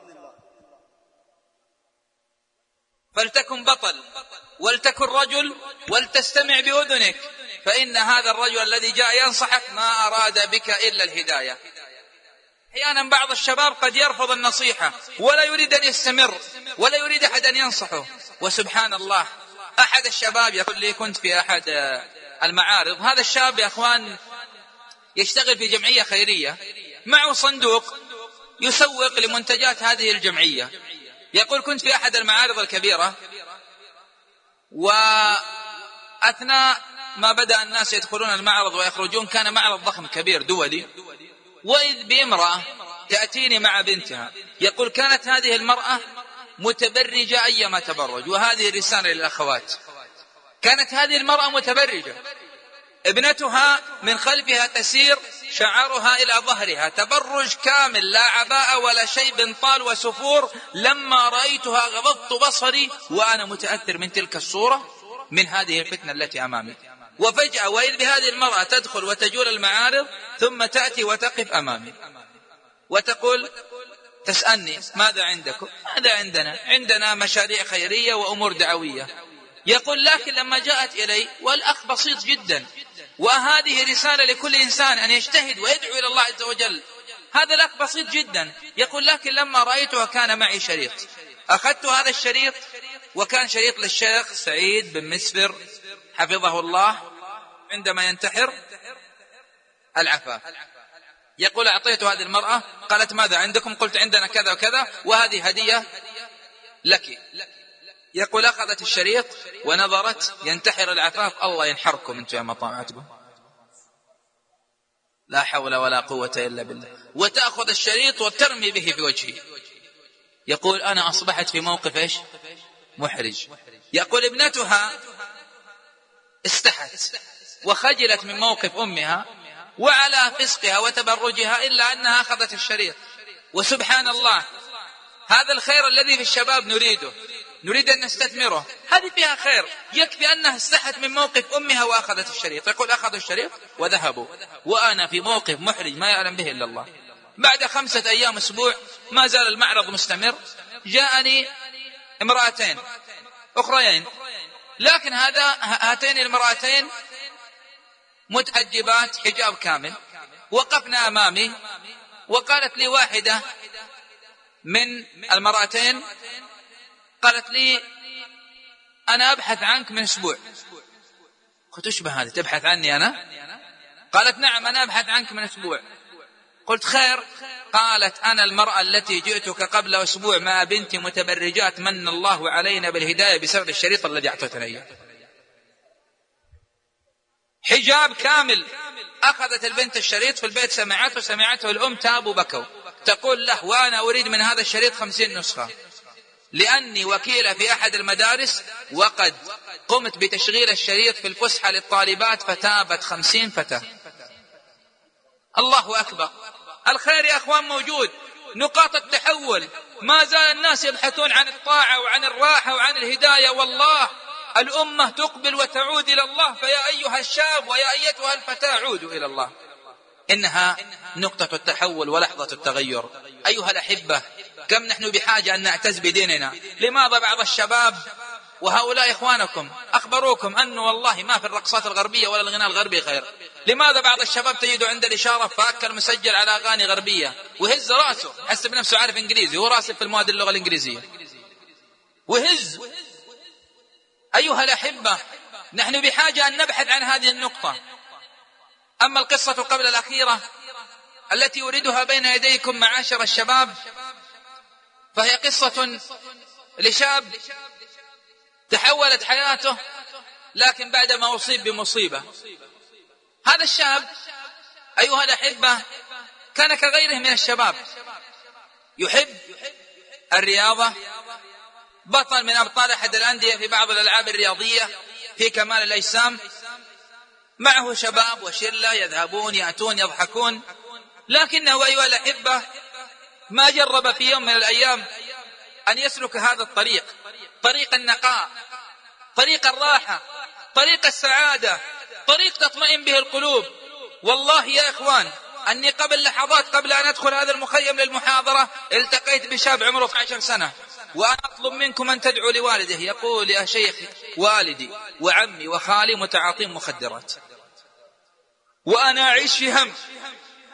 فلتكن بطل ولتكن رجل ولتستمع بأذنك فإن هذا الرجل الذي جاء ينصحك ما أراد بك إلا الهداية. أحيانا بعض الشباب قد يرفض النصيحة ولا يريد أن يستمر ولا يريد أحد أن ينصحه. وسبحان الله أحد الشباب يقول لي كنت في أحد المعارض. هذا الشاب يا أخوان يشتغل في جمعية خيرية. معه صندوق يسوق لمنتجات هذه الجمعية. يقول كنت في أحد المعارض الكبيرة وأثناء ما بدأ الناس يدخلون المعرض ويخرجون كان معرض ضخم كبير دولي. وإذ بامرأة تأتيني مع بنتها. يقول كانت هذه المرأة متبرجة أيما تبرج وهذه رسالة للأخوات. كانت هذه المرأة متبرجة. ابنتها من خلفها تسير شعرها إلى ظهرها. تبرج كامل لا عباءة ولا شيء بنطال وسفور. لما رأيتها غضضت بصري وأنا متأثر من تلك الصورة من هذه الفتنة التي أمامي. وفجأة وإذ بهذه المرأة تدخل وتجول المعارض ثم تأتي وتقف أمامي. وتقول تسألني ماذا عندكم ماذا عندنا؟ عندنا مشاريع خيرية وأمور دعوية. يقول لكن لما جاءت إلي والأخ بسيط جدا وهذه رسالة لكل إنسان أن يجتهد ويدعو إلى الله عز وجل. هذا الأخ بسيط جدا. يقول لكن لما رأيتها كان معي شريط. أخذت هذا الشريط وكان شريط للشيخ سعيد بن مسفر حفظه الله عندما ينتحر العفاف يقول أعطيت هذه المرأة قالت ماذا عندكم؟ قلت عندنا كذا وكذا وهذه هدية لك. يقول أخذت الشريط ونظرت ينتحر العفاف الله ينحركم أنتم يا مطاعتكم لا حول ولا قوة إلا بالله. وتأخذ الشريط وترمي به في وجهي. يقول أنا أصبحت في موقف إيش؟ محرج. يقول ابنتها استحت وخجلت من موقف أمها وعلى فسقها وتبرجها إلا أنها أخذت الشريط. وسبحان الله هذا الخير الذي في الشباب نريده. نريد أن نستثمره. هذه فيها خير. يكفي أنها استحت من موقف أمها وأخذت الشريط. يقول أخذوا الشريط وذهبوا. وأنا في موقف محرج ما يعلم به إلا الله. بعد خمسة أيام أسبوع ما زال المعرض مستمر. جاءني امرأتين أخريين. لكن هذا هاتين المرأتين متحجبات حجاب كامل. وقفنا أمامي. وقالت لي واحدة من المرأتين قالت لي أنا أبحث عنك من أسبوع. قلت أشبه هذه تبحث عني أنا؟ قالت نعم أنا أبحث عنك من أسبوع. قلت خير. قالت أنا المرأة التي جئتك قبل أسبوع مع بنتي متبرجات من الله علينا بالهداية بسبب الشريط الذي أعطيتنا إياه حجاب كامل أخذت البنت الشريط في البيت سمعته سمعته الأم تابوا بكوا تقول له وأنا أريد من هذا الشريط خمسين نسخة. لأني وكيلة في أحد المدارس وقد قمت بتشغيل الشريط في الفسحة للطالبات فتابت خمسين فتاة. الله أكبر. الخير يا أخوان موجود. نقاط التحول. ما زال الناس يبحثون عن الطاعة وعن الراحة وعن الهداية. والله الأمة تقبل وتعود إلى الله. فيا أيها الشاب ويا أيتها الفتاة عودوا إلى الله. إنها نقطة التحول ولحظة التغير. أيها الأحبة كم نحن بحاجة أن نعتز بديننا؟ لماذا بعض الشباب وهؤلاء إخوانكم أخبروكم أنه والله ما في الرقصات الغربية ولا الغناء الغربي خير؟ لماذا بعض الشباب تجده عند الإشارة فاكر مسجل على أغاني غربية وهز راسه؟ حسب نفسه عارف إنجليزي هو راسب في المواد اللغة الإنجليزية. وهز. أيها الأحبة نحن بحاجة أن نبحث عن هذه النقطة. أما القصة قبل الأخيرة التي أريدها بين يديكم معاشر الشباب فهي قصة لشاب تحولت حياته لكن بعدما أصيب بمصيبة. هذا الشاب أيها الأحبة كان كغيره من الشباب. يحب الرياضة بطل من أبطال أحد الأندية في بعض الألعاب الرياضية في كمال الأجسام. معه شباب وشلة يذهبون يأتون يضحكون. لكنه أيها الأحبة ما جرب في يوم من الأيام أن يسلك هذا الطريق. طريق النقاء طريق الراحة طريق السعادة طريق تطمئن به القلوب. والله يا إخوان أني قبل لحظات قبل أن أدخل هذا المخيم للمحاضرة التقيت بشاب عمره 12 سنة. وأنا أطلب منكم أن تدعوا لوالده. يقول يا شيخ والدي وعمي وخالي متعاطين مخدرات. وأنا أعيش في هم.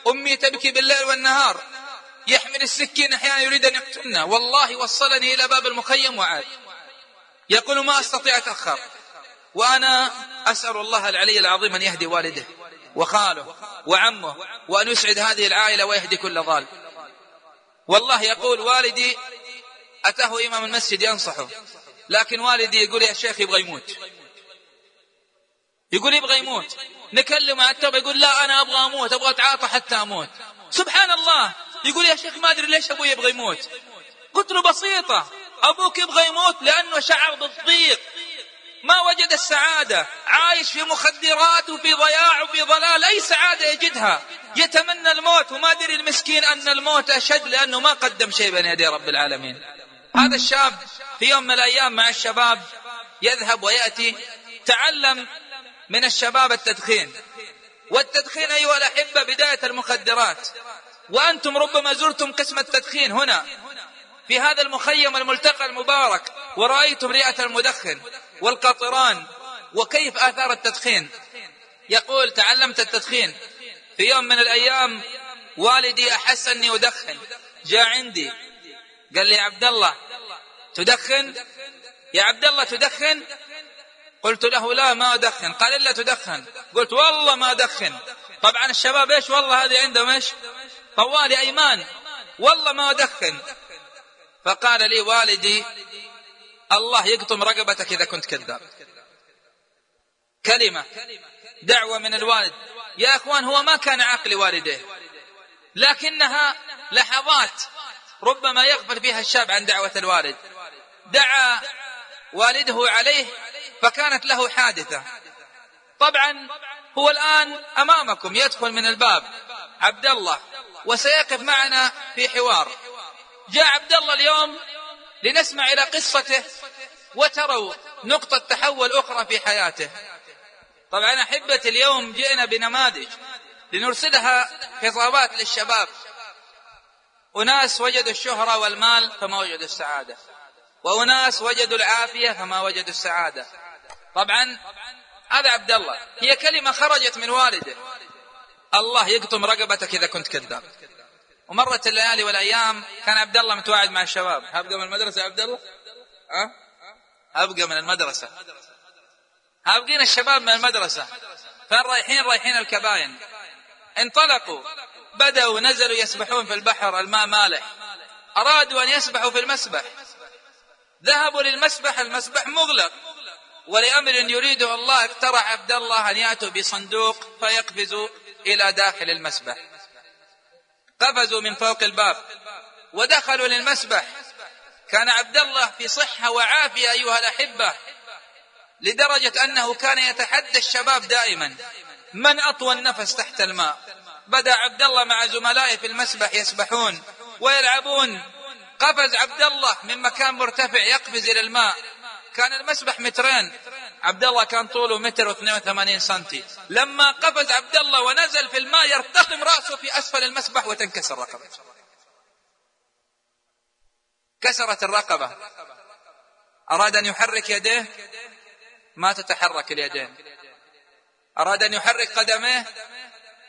أمي تبكي بالليل والنهار. يحمل السكين أحيانا يريد أن يقتلنا. والله وصلني إلى باب المخيم وعاد. يقول ما أستطيع أتأخر. وأنا أسأل الله العلي العظيم أن يهدي والده وخاله وعمه وأن يسعد هذه العائلة ويهدي كل ضال. والله يقول والدي أتاه إمام المسجد ينصحه. لكن والدي يقول يا شيخ يبغى يموت. يقول يبغى يموت. نكلم مع التوبة يقول لا أنا أبغى أموت أبغى أتعاطى حتى أموت. سبحان الله. يقول يا شيخ ما أدري ليش أبوي يبغى يموت. قلت له بسيطة أبوك يبغى يموت لأنه شعر بالضيق. ما وجد السعادة. عايش في مخدرات وفي ضياع وفي ضلال. أي سعادة يجدها. يتمنى الموت وما دري المسكين أن الموت أشد لأنه ما قدم شيء بين يدي رب العالمين. هذا الشاب في يوم من الأيام مع الشباب يذهب ويأتي. تعلم من الشباب التدخين. والتدخين أيها الأحبة بداية المخدرات. وأنتم ربما زرتم قسم التدخين هنا. في هذا المخيم الملتقى المبارك ورأيتم رئة المدخن والقطران وكيف آثار التدخين؟ يقول تعلمت التدخين. في يوم من الأيام والدي أحس أني أدخن. جاء عندي. قال لي يا عبد الله تدخن؟ يا عبد الله تدخن؟ قلت له لا ما أدخن. قال إلا تدخن. قلت والله ما أدخن. طبعا الشباب إيش؟ والله هذه عندهم إيش؟ طوالي أيمان. والله ما أدخن فقال لي والدي الله يقطم رقبتك إذا كنت كذاب. كلمة دعوة من الوالد. يا أخوان هو ما كان عقل والديه لكنها لحظات ربما يغفل فيها الشاب عن دعوة الوالد. دعا والده عليه فكانت له حادثة. طبعا هو الآن أمامكم يدخل من الباب. عبد الله. وسيقف معنا في حوار. جاء عبد الله اليوم لنسمع إلى قصته وتروا نقطة تحول أخرى في حياته. طبعا أحبتي اليوم جئنا بنماذج لنرسلها خطابات للشباب. أناس وجدوا الشهرة والمال فما وجدوا السعادة. وأناس وجدوا العافية فما وجدوا السعادة. طبعا هذا عبد الله هي كلمة خرجت من والده. الله يقطم رقبتك إذا كنت كذاب. ومرت الليالي والأيام كان عبد الله متواعد مع الشباب. هبقى من المدرسة يا عبد الله؟ أه؟ أبقى من المدرسة. هابقين الشباب من المدرسة. فين رايحين؟ رايحين الكباين. انطلقوا. بدأوا نزلوا يسبحون في البحر الماء مالح. أرادوا أن يسبحوا في المسبح. ذهبوا للمسبح المسبح مغلق. ولأمر يريده الله اقترح عبد الله أن يأتوا بصندوق فيقفزوا إلى داخل المسبح. قفزوا من فوق الباب ودخلوا للمسبح. كان عبد الله في صحة وعافية أيها الأحبة لدرجة أنه كان يتحدى الشباب دائما. من أطول نفس تحت الماء؟ بدأ عبد الله مع زملائه في المسبح يسبحون ويلعبون. قفز عبد الله من مكان مرتفع يقفز إلى الماء. كان المسبح مترين. عبد الله كان طوله متر و82 سنتي. لما قفز عبد الله ونزل في الماء يرتقم رأسه في أسفل المسبح وتنكسر رقبته كسرت الرقبة. أراد أن يحرك يديه؟ ما تتحرك اليدين. أراد أن يحرك قدميه؟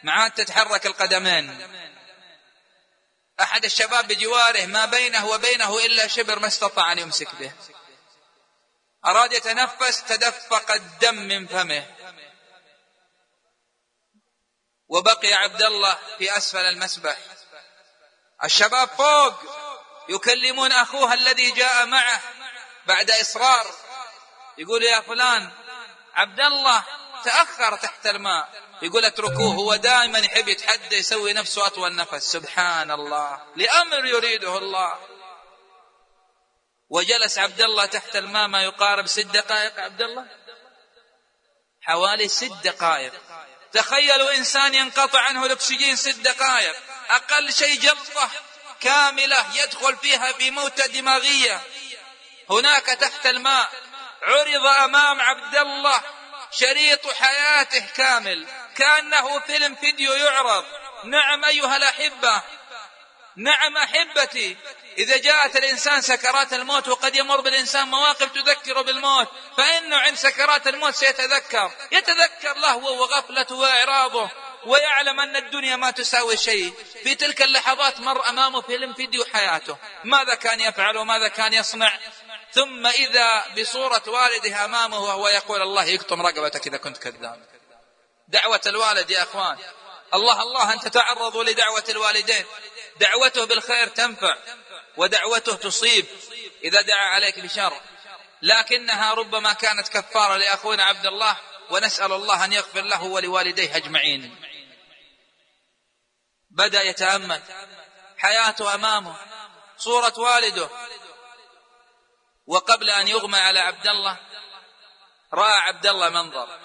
ما عاد تتحرك القدمين. أحد الشباب بجواره ما بينه وبينه إلا شبر ما استطاع أن يمسك به. أراد يتنفس تدفق الدم من فمه. وبقي عبد الله في أسفل المسبح. الشباب فوق يكلمون أخوه الذي جاء معه بعد إصرار. يقول يا فلان عبد الله تأخر تحت الماء. يقول اتركوه هو دائما يحب يتحدى يسوي نفسه أطول نفس. سبحان الله. لأمر يريده الله. وجلس عبد الله تحت الماء ما يقارب ست دقائق. عبد الله؟ حوالي ست دقائق. تخيلوا إنسان ينقطع عنه الأكسجين ست دقائق. أقل شيء جلطة كاملة يدخل فيها في موتة دماغية. هناك تحت الماء. عرض أمام عبد الله شريط حياته كامل. كأنه فيلم فيديو يعرض. نعم أيها الأحبة. نعم أحبتي. إذا جاءت الإنسان سكرات الموت وقد يمر بالإنسان مواقف تذكره بالموت فإنه عند سكرات الموت سيتذكر. يتذكر لهوه وغفلته وإعراضه ويعلم أن الدنيا ما تساوي شيء. في تلك اللحظات مر أمامه فيلم فيديو حياته. ماذا كان يفعل وماذا كان يصنع؟ ثم إذا بصورة والده أمامه وهو يقول الله يقطم رقبتك إذا كنت كذاب. دعوة الوالد يا أخوان. الله الله أن تتعرضوا لدعوة الوالدين. دعوته بالخير تنفع. ودعوته تصيب إذا دعا عليك بشر. لكنها ربما كانت كفارة لأخونا عبد الله ونسأل الله أن يغفر له ولوالديه أجمعين. بدأ يتأمل. حياته أمامه. صورة والده. وقبل أن يغمى على عبد الله رأى عبد الله منظر.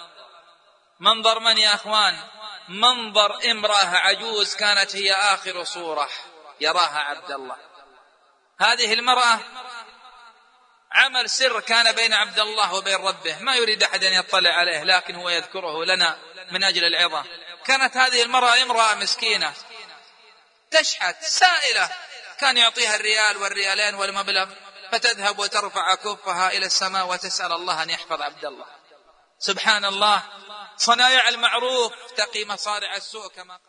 منظر من يا أخوان؟ منظر امرأة عجوز كانت هي آخر صورة يراها عبد الله. هذه المرأة عمل سر كان بين عبد الله وبين ربه. ما يريد أحد أن يطلع عليه لكن هو يذكره لنا من أجل العظة. كانت هذه المرأة امرأة مسكينة. تشحت سائلة. كان يعطيها الريال والريالين والمبلغ فتذهب وترفع كفها إلى السماء وتسأل الله أن يحفظ عبد الله. سبحان الله. صنايع المعروف تقي مصارع السوء كما قال.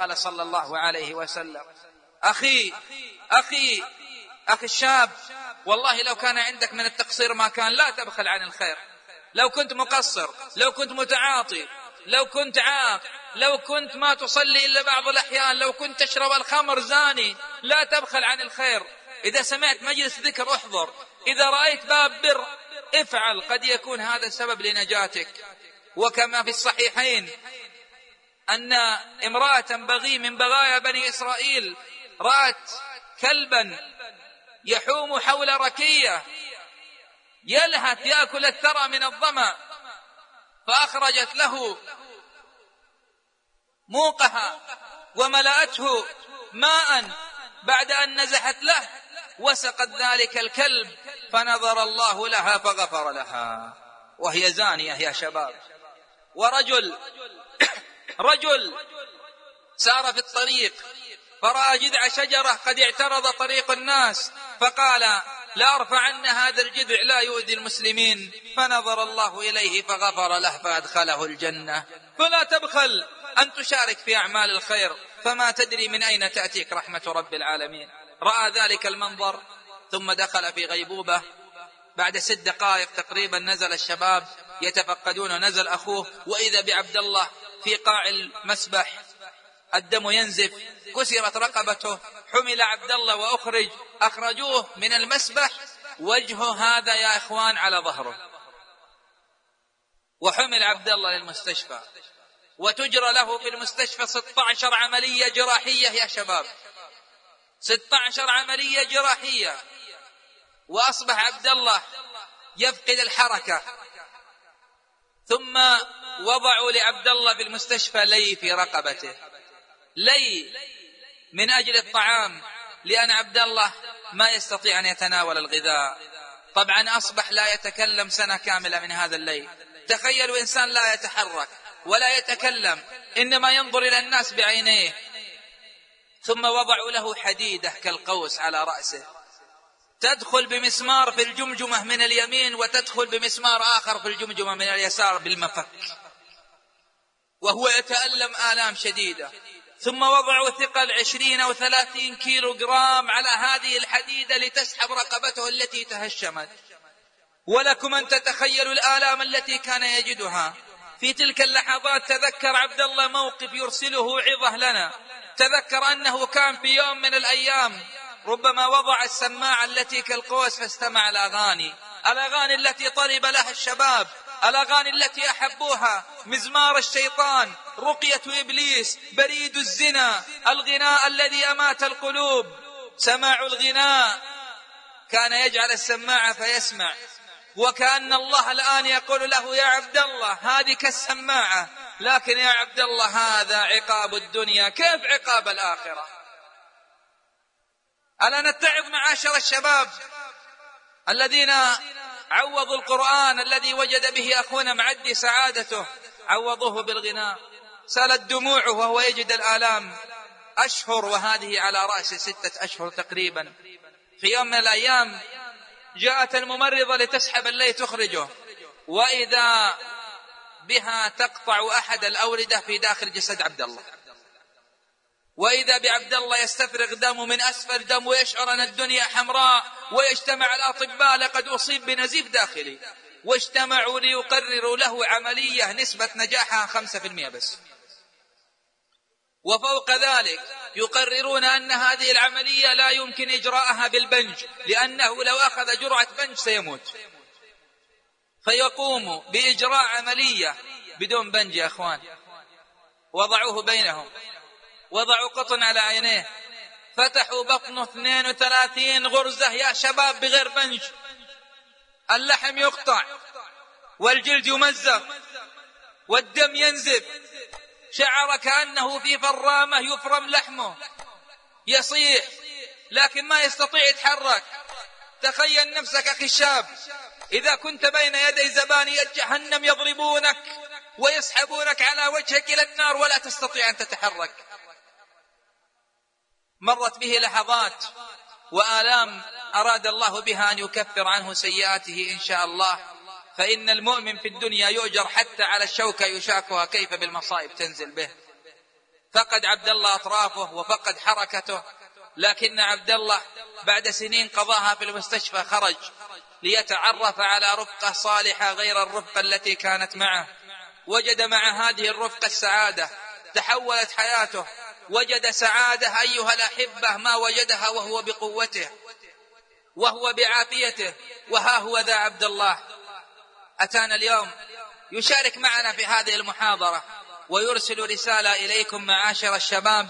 قال صلى الله عليه وسلم أخي أخي أخي الشاب والله لو كان عندك من التقصير ما كان لا تبخل عن الخير. لو كنت مقصر لو كنت متعاطي لو كنت عاق لو كنت ما تصلي إلا بعض الأحيان لو كنت تشرب الخمر زاني لا تبخل عن الخير. إذا سمعت مجلس ذكر احضر إذا رأيت باب بر افعل قد يكون هذا السبب لنجاتك. وكما في الصحيحين أن امرأة بغي من بغايا بني إسرائيل رأت كلبا يحوم حول ركية يلهث يأكل الثرى من الظمأ فأخرجت له موقها وملأته ماء بعد أن نزحت له وسقت ذلك الكلب فنظر الله لها فغفر لها وهي زانية يا شباب. ورجل رجل سار في الطريق فرأى جذع شجرة قد اعترض طريق الناس فقال لأرفعن هذا الجذع لا يؤذي المسلمين. فنظر الله إليه فغفر له فأدخله الجنة. فلا تبخل أن تشارك في أعمال الخير فما تدري من أين تأتيك رحمة رب العالمين. رأى ذلك المنظر ثم دخل في غيبوبة. بعد ست دقائق تقريبا نزل الشباب يتفقدون نزل أخوه وإذا بعبد الله في قاع المسبح. الدم ينزف. كسرت رقبته. حمل عبد الله وأخرج. أخرجوه من المسبح. وجهه هذا يا إخوان على ظهره. وحمل عبد الله للمستشفى. وتجرى له في المستشفى 16 عملية جراحية يا شباب. 16 عملية جراحية. وأصبح عبد الله يفقد الحركة. ثم وضعوا لعبد الله في المستشفى لي في رقبته. لي من أجل الطعام لأن عبد الله ما يستطيع أن يتناول الغذاء. طبعا أصبح لا يتكلم سنة كاملة من هذا الليل. تخيلوا إنسان لا يتحرك ولا يتكلم إنما ينظر إلى الناس بعينيه. ثم وضعوا له حديدة كالقوس على رأسه. تدخل بمسمار في الجمجمة من اليمين وتدخل بمسمار آخر في الجمجمة من اليسار بالمفك. وهو يتألم آلام شديدة. ثم وضعوا ثقل عشرين أو ثلاثين كيلو جرام على هذه الحديدة لتسحب رقبته التي تهشمت. ولكم أن تتخيلوا الآلام التي كان يجدها. في تلك اللحظات تذكر عبد الله موقف يرسله عظة لنا. تذكر أنه كان في يوم من الأيام ربما وضع السماعة التي كالقوس فاستمع الأغاني. الأغاني التي طلب لها الشباب. الأغاني التي أحبوها مزمار الشيطان رقية إبليس بريد الزنا الغناء الذي أمات القلوب. سماع الغناء كان يجعل السماعة فيسمع. وكأن الله الآن يقول له يا عبد الله هذه كالسماعة لكن يا عبد الله هذا عقاب الدنيا. كيف عقاب الآخرة؟ ألا نتعظ معاشر الشباب الذين عوضوا القرآن الذي وجد به أخونا معدي سعادته. عوضوه بالغناء. سالت دموعه وهو يجد الآلام. أشهر وهذه على رأس ستة أشهر تقريبا. في يوم من الأيام جاءت الممرضة لتسحب الليل تخرجه. وإذا بها تقطع أحد الأوردة في داخل جسد عبد الله. وإذا بعبد الله يستفرغ دمه من أسفل دم ويشعر أن الدنيا حمراء ويجتمع الأطباء لقد أصيب بنزيف داخلي. واجتمعوا ليقرروا له عملية نسبة نجاحها خمسة في المئة بس. وفوق ذلك يقررون أن هذه العملية لا يمكن إجراءها بالبنج لأنه لو أخذ جرعة بنج سيموت. فيقوم بإجراء عملية بدون بنج يا أخوان. وضعوه بينهم. وضعوا قطن على عينيه. فتحوا بطنه 32 غرزة يا شباب بغير بنج. اللحم يقطع والجلد يمزق والدم ينزف. شعر كأنه في فرامة يفرم لحمه. يصيح لكن ما يستطيع يتحرك. تخيل نفسك أخي الشاب إذا كنت بين يدي زبانية جهنم يضربونك ويسحبونك على وجهك إلى النار ولا تستطيع أن تتحرك. مرت به لحظات وآلام أراد الله بها أن يكفر عنه سيئاته إن شاء الله. فإن المؤمن في الدنيا يؤجر حتى على الشوكة يشاكها كيف بالمصائب تنزل به. فقد عبد الله أطرافه وفقد حركته. لكن عبد الله بعد سنين قضاها في المستشفى خرج ليتعرف على رفقة صالحة غير الرفقة التي كانت معه. وجد مع هذه الرفقة السعادة. تحولت حياته وجد سعادة أيها الأحبة ما وجدها وهو بقوته وهو بعافيته وها هو ذا عبد الله. أتانا اليوم يشارك معنا في هذه المحاضرة ويرسل رسالة إليكم معاشر الشباب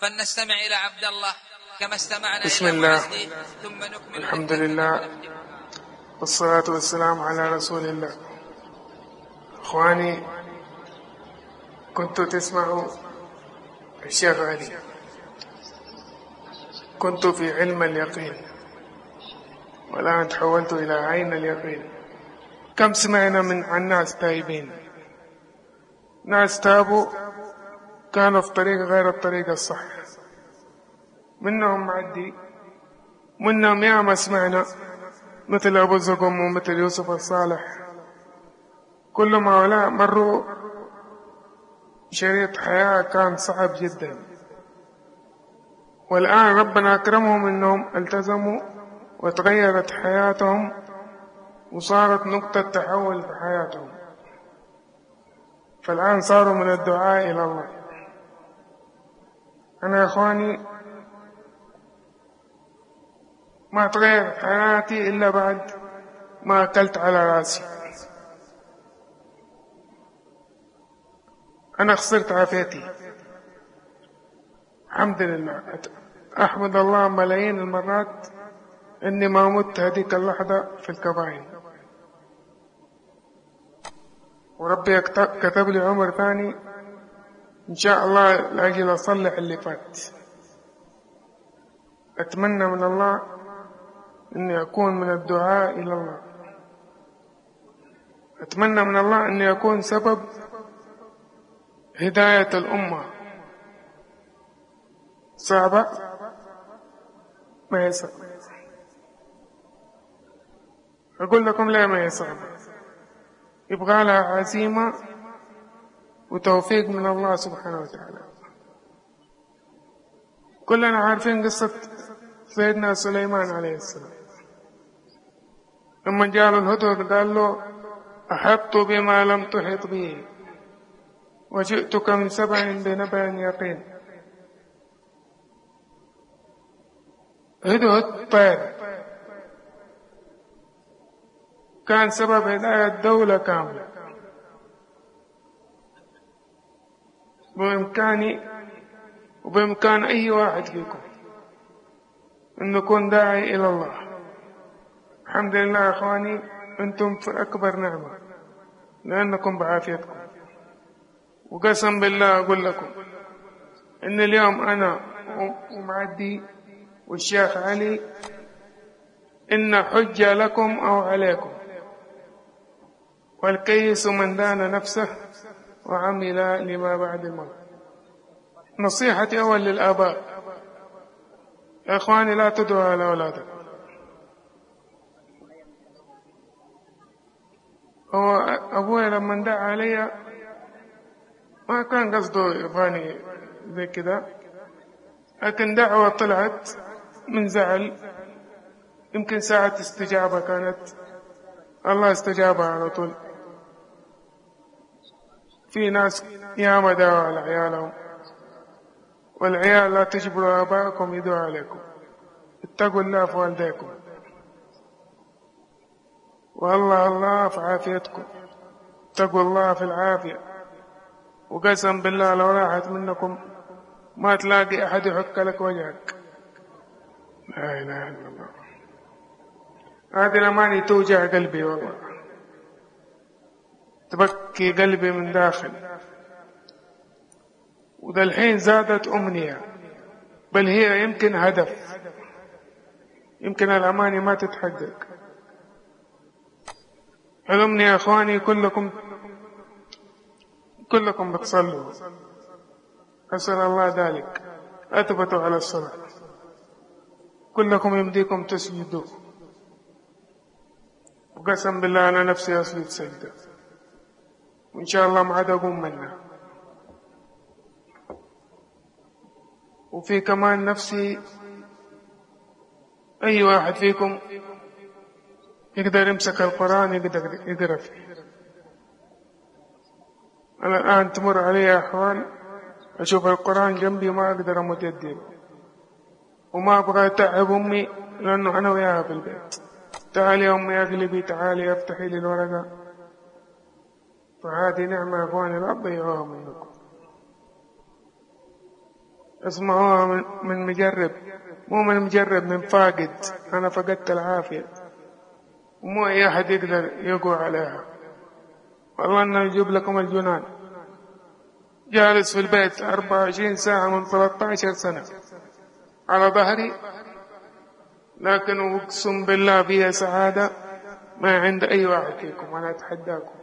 فلنستمع إلى عبد الله كما استمعنا بسم إلى الله. ثم نكمل الحمد لله. والصلاة والسلام على رسول الله. إخواني كنت تسمع الشيخ علي كنت في علم اليقين. والآن تحولت إلى عين اليقين. كم سمعنا من عن ناس تائبين. ناس تابوا. كانوا في طريق غير الطريق الصح. منهم معدي منهم ياما سمعنا. مثل أبو زقم ومثل يوسف الصالح. كلهم هؤلاء مروا شريط حياة كان صعب جدا. والآن ربنا أكرمهم أنهم التزموا وتغيرت حياتهم وصارت نقطة تحول في حياتهم. فالآن صاروا من الدعاء إلى الله. أنا يا إخواني ما تغير حياتي إلا بعد ما أكلت على رأسي. أنا خسرت عافيتي. الحمد لله. أحمد الله ملايين المرات إني ما مت هذيك اللحظة في الكبائن. وربي كتب لي عمر ثاني إن شاء الله لأجل أصلح اللي فات. أتمنى من الله أني أكون من الدعاء إلى الله. أتمنى من الله أني أكون سبب هداية الأمة. صعبة؟ ما هي صعبة؟ أقول لكم لا ما هي صعبة. يبغى لها عزيمة وتوفيق من الله سبحانه وتعالى. كلنا عارفين قصة سيدنا سليمان عليه السلام. لما جاء له الهدهد قال له أحط بما لم تحط به. وجئتك من سبع بنبأ يقين. هدهد طير. كان سبب هداية دولة كاملة. بإمكاني وبإمكان أي واحد فيكم أن نكون داعي إلى الله. الحمد لله يا أخواني أنتم في أكبر نعمة لأنكم بعافيتكم. وقسم بالله أقول لكم إن اليوم أنا ومعدي والشيخ علي إن حجة لكم أو عليكم. والكيس من دان نفسه وعمل لما بعد الموت. نصيحتي أول للآباء. يا إخواني لا تدعوا على أولادكم. هو أبوي لما دعا علي ما كان قصده يبغاني زي كده لكن دعوة طلعت من زعل. يمكن ساعة استجابة كانت. الله استجابها على طول. في ناس ياما دعوا على عيالهم. والعيال لا تجبروا آباءكم يدعوا عليكم. اتقوا الله في والديكم. والله الله في عافيتكم. اتقوا الله في العافية. وقسم بالله لو راحت منكم ما تلاقي أحد يحك لك وجهك. لا إله إلا الله. هذه الأماني توجع قلبي والله. تبكي قلبي من داخل. وذا الحين زادت أمنية. بل هي يمكن هدف. يمكن الأماني ما تتحقق. علمني يا أخواني كلكم كلكم بتصلوا. أسأل الله ذلك. أثبتوا على الصلاة. كلكم يمديكم تسجدوا. وقسم بالله أنا نفسي أسجد سجدة وإن شاء الله ما عاد أقوم منها وفي كمان نفسي أي واحد فيكم يقدر يمسك القرآن يقدر يقرأ فيه. أنا الآن تمر علي أحوال أشوف القرآن جنبي ما أقدر أمد يدي وما أبغى أتعب أمي لأنه أنا وياها في البيت. تعالي يا أمي أقلبي تعالي أفتحي لي الورقة. فهذه نعمة يا أخواني لا تضيعوها منكم. اسمعوها من مجرب. مو من مجرب من فاقد. أنا فقدت العافية. ومو أي أحد يقدر يقوى عليها. والله أنه يجيب لكم الجنان؟ جالس في البيت 24 ساعة من 13 سنة. على ظهري. لكن أقسم بالله فيها سعادة ما عند أي واحد فيكم أنا أتحداكم.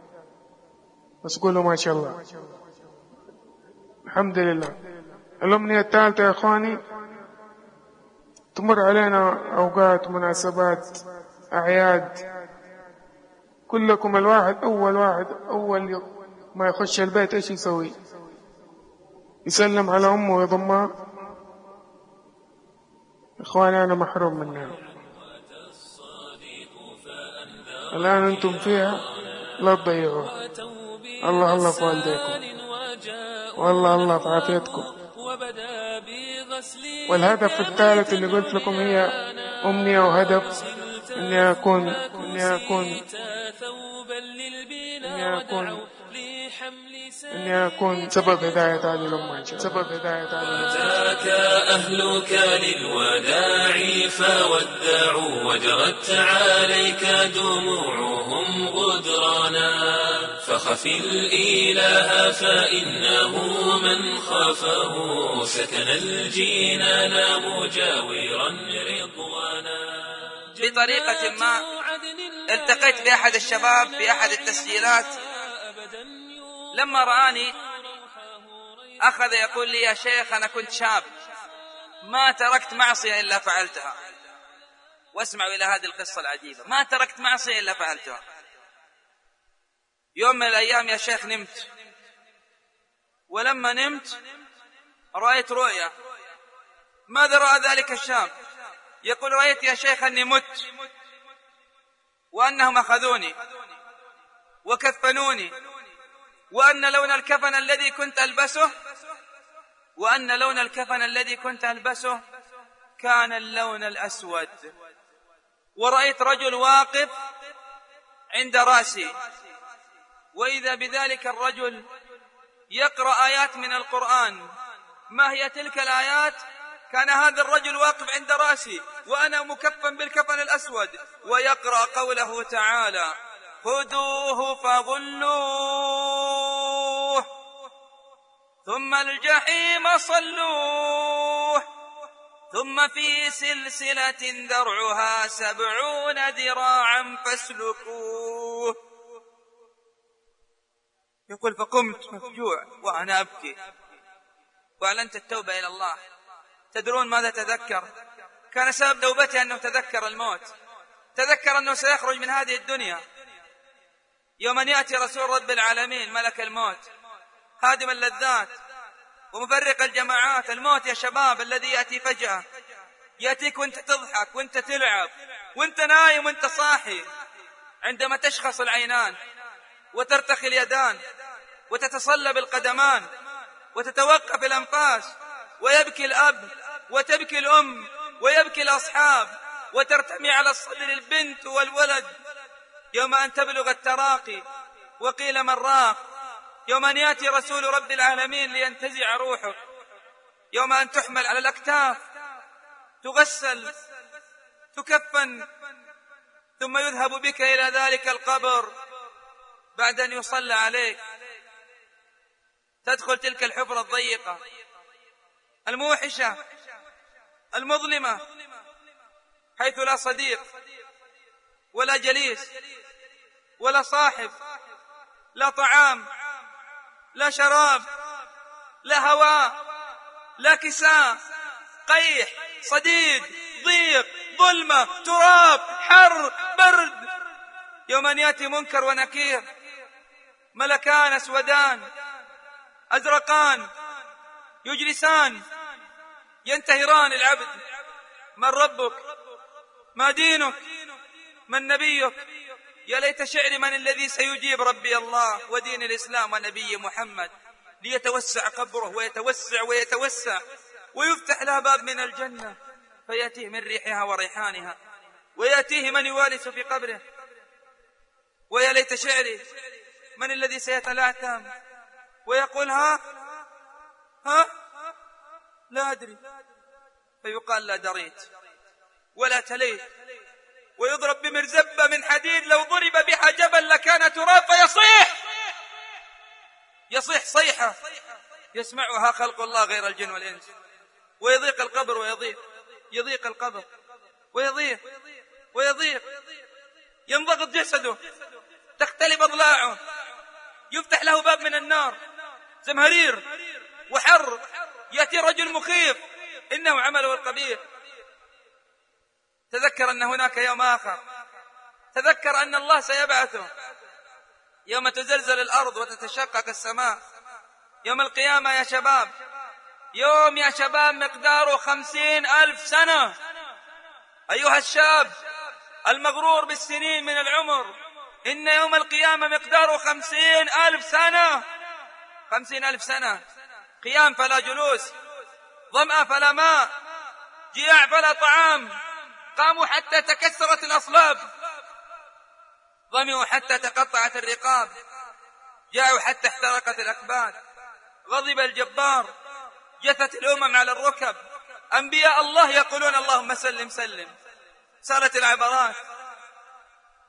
بس قولوا ما شاء الله. الحمد لله. الأمنية الثالثة يا إخواني تمر علينا أوقات مناسبات أعياد. كلكم الواحد أول واحد أول ما يخش البيت إيش يسوي؟ يسلم على أمه ويضمها. إخواني أنا محروم منها. الآن أنتم فيها لا تضيعوها. الله الله في والديكم. والله الله في عافيتكم. والهدف الثالث اللي قلت لكم هي أمنية وهدف. أكون إني أكون إني أكون إني أكون سبب هداية هذه الأمة سبب هداية هذه الأمة. أتاك أهلك للوداع فودعوا وجرت عليك دموعهم غدرانا. فخف الإله فإنه من خافه. سكن الجنان مجاورا رضوانا. بطريقة ما. التقيت بأحد الشباب في أحد التسجيلات. لما رآني أخذ يقول لي يا شيخ أنا كنت شاب. ما تركت معصية إلا فعلتها. واسمعوا إلى هذه القصة العجيبة. ما تركت معصية إلا فعلتها. يوم من الأيام يا شيخ نمت. ولما نمت رأيت رؤيا. ماذا رأى ذلك الشاب؟ يقول رأيت يا شيخ أني مت وأنهم أخذوني وكفنوني وأن لون الكفن الذي كنت ألبسه وأن لون الكفن الذي كنت ألبسه كان اللون الأسود. ورأيت رجل واقف عند رأسي. وإذا بذلك الرجل يقرأ آيات من القرآن. ما هي تلك الآيات؟ كان هذا الرجل واقف عند رأسي. وأنا مكفن بالكفن الأسود ويقرأ قوله تعالى خذوه فغلوه ثم الجحيم صلوه ثم في سلسلة ذرعها سبعون ذراعا فاسلكوه. يقول فقمت مفجوع وأنا أبكي. وأعلنت التوبة إلى الله. تدرون ماذا تذكر؟ كان سبب توبته أنه تذكر الموت. تذكر أنه سيخرج من هذه الدنيا. يوم أن يأتي رسول رب العالمين ملك الموت هادم اللذات ومفرق الجماعات الموت يا شباب الذي يأتي فجأة. يأتيك وأنت تضحك وأنت تلعب وأنت نايم وأنت صاحي. عندما تشخص العينان وترتخي اليدان وتتصلب القدمان وتتوقف الأنفاس ويبكي الأب وتبكي الأم ويبكي الأصحاب وترتمي على الصدر البنت والولد. يوم أن تبلغ التراقي وقيل من راق. يوم أن يأتي رسول رب العالمين لينتزع روحك يوم أن تحمل على الأكتاف. تغسل. تكفن. ثم يذهب بك إلى ذلك القبر. بعد أن يصلى عليك. تدخل تلك الحفرة الضيقة. الموحشة. المظلمة حيث لا صديق ولا جليس ولا صاحب لا طعام لا شراب لا هواء لا كساء قيح صديد ضيق ظلمة تراب حر برد. يوم أن يأتي منكر ونكير ملكان أسودان أزرقان يجلسان ينتهران العبد. من ربك ما دينك من نبيك. يا ليت شعري من الذي سيجيب ربي الله ودين الإسلام ونبي محمد. ليتوسع قبره ويتوسع ويتوسع ويفتح له باب من الجنة. فيأتيه من ريحها وريحانها. ويأتيه من يوالس في قبره. ويا ليت شعري من الذي سيتلعثم ويقول ها ها؟ لا أدري. فيقال لا دريت ولا تليت. ويضرب بمرزبة من حديد لو ضرب بها جبل لكان تراب فيصيح. يصيح صيحة. يسمعها خلق الله غير الجن والإنس. ويضيق القبر ويضيق. يضيق القبر. ويضيق. ويضيق. ينضغط جسده. تختلف أضلاعه. يفتح له باب من النار. زمهرير. وحر. يأتي رجل مخيف. إنه عمله القبيح تذكر أن هناك يوم آخر. تذكر أن الله سيبعثه. يوم تزلزل الأرض وتتشقق السماء. يوم القيامة يا شباب. يوم يا شباب مقداره خمسين ألف سنة. أيها الشاب المغرور بالسنين من العمر. إن يوم القيامة مقداره خمسين ألف سنة. خمسين ألف سنة. قيام فلا جلوس ظمأ فلا ماء جياع فلا طعام قاموا حتى تكسرت الأصلاب ظمئوا حتى تقطعت الرقاب جاءوا حتى احترقت الأكباد غضب الجبار جثت الأمم على الركب أنبياء الله يقولون اللهم سلم سلم سالت العبرات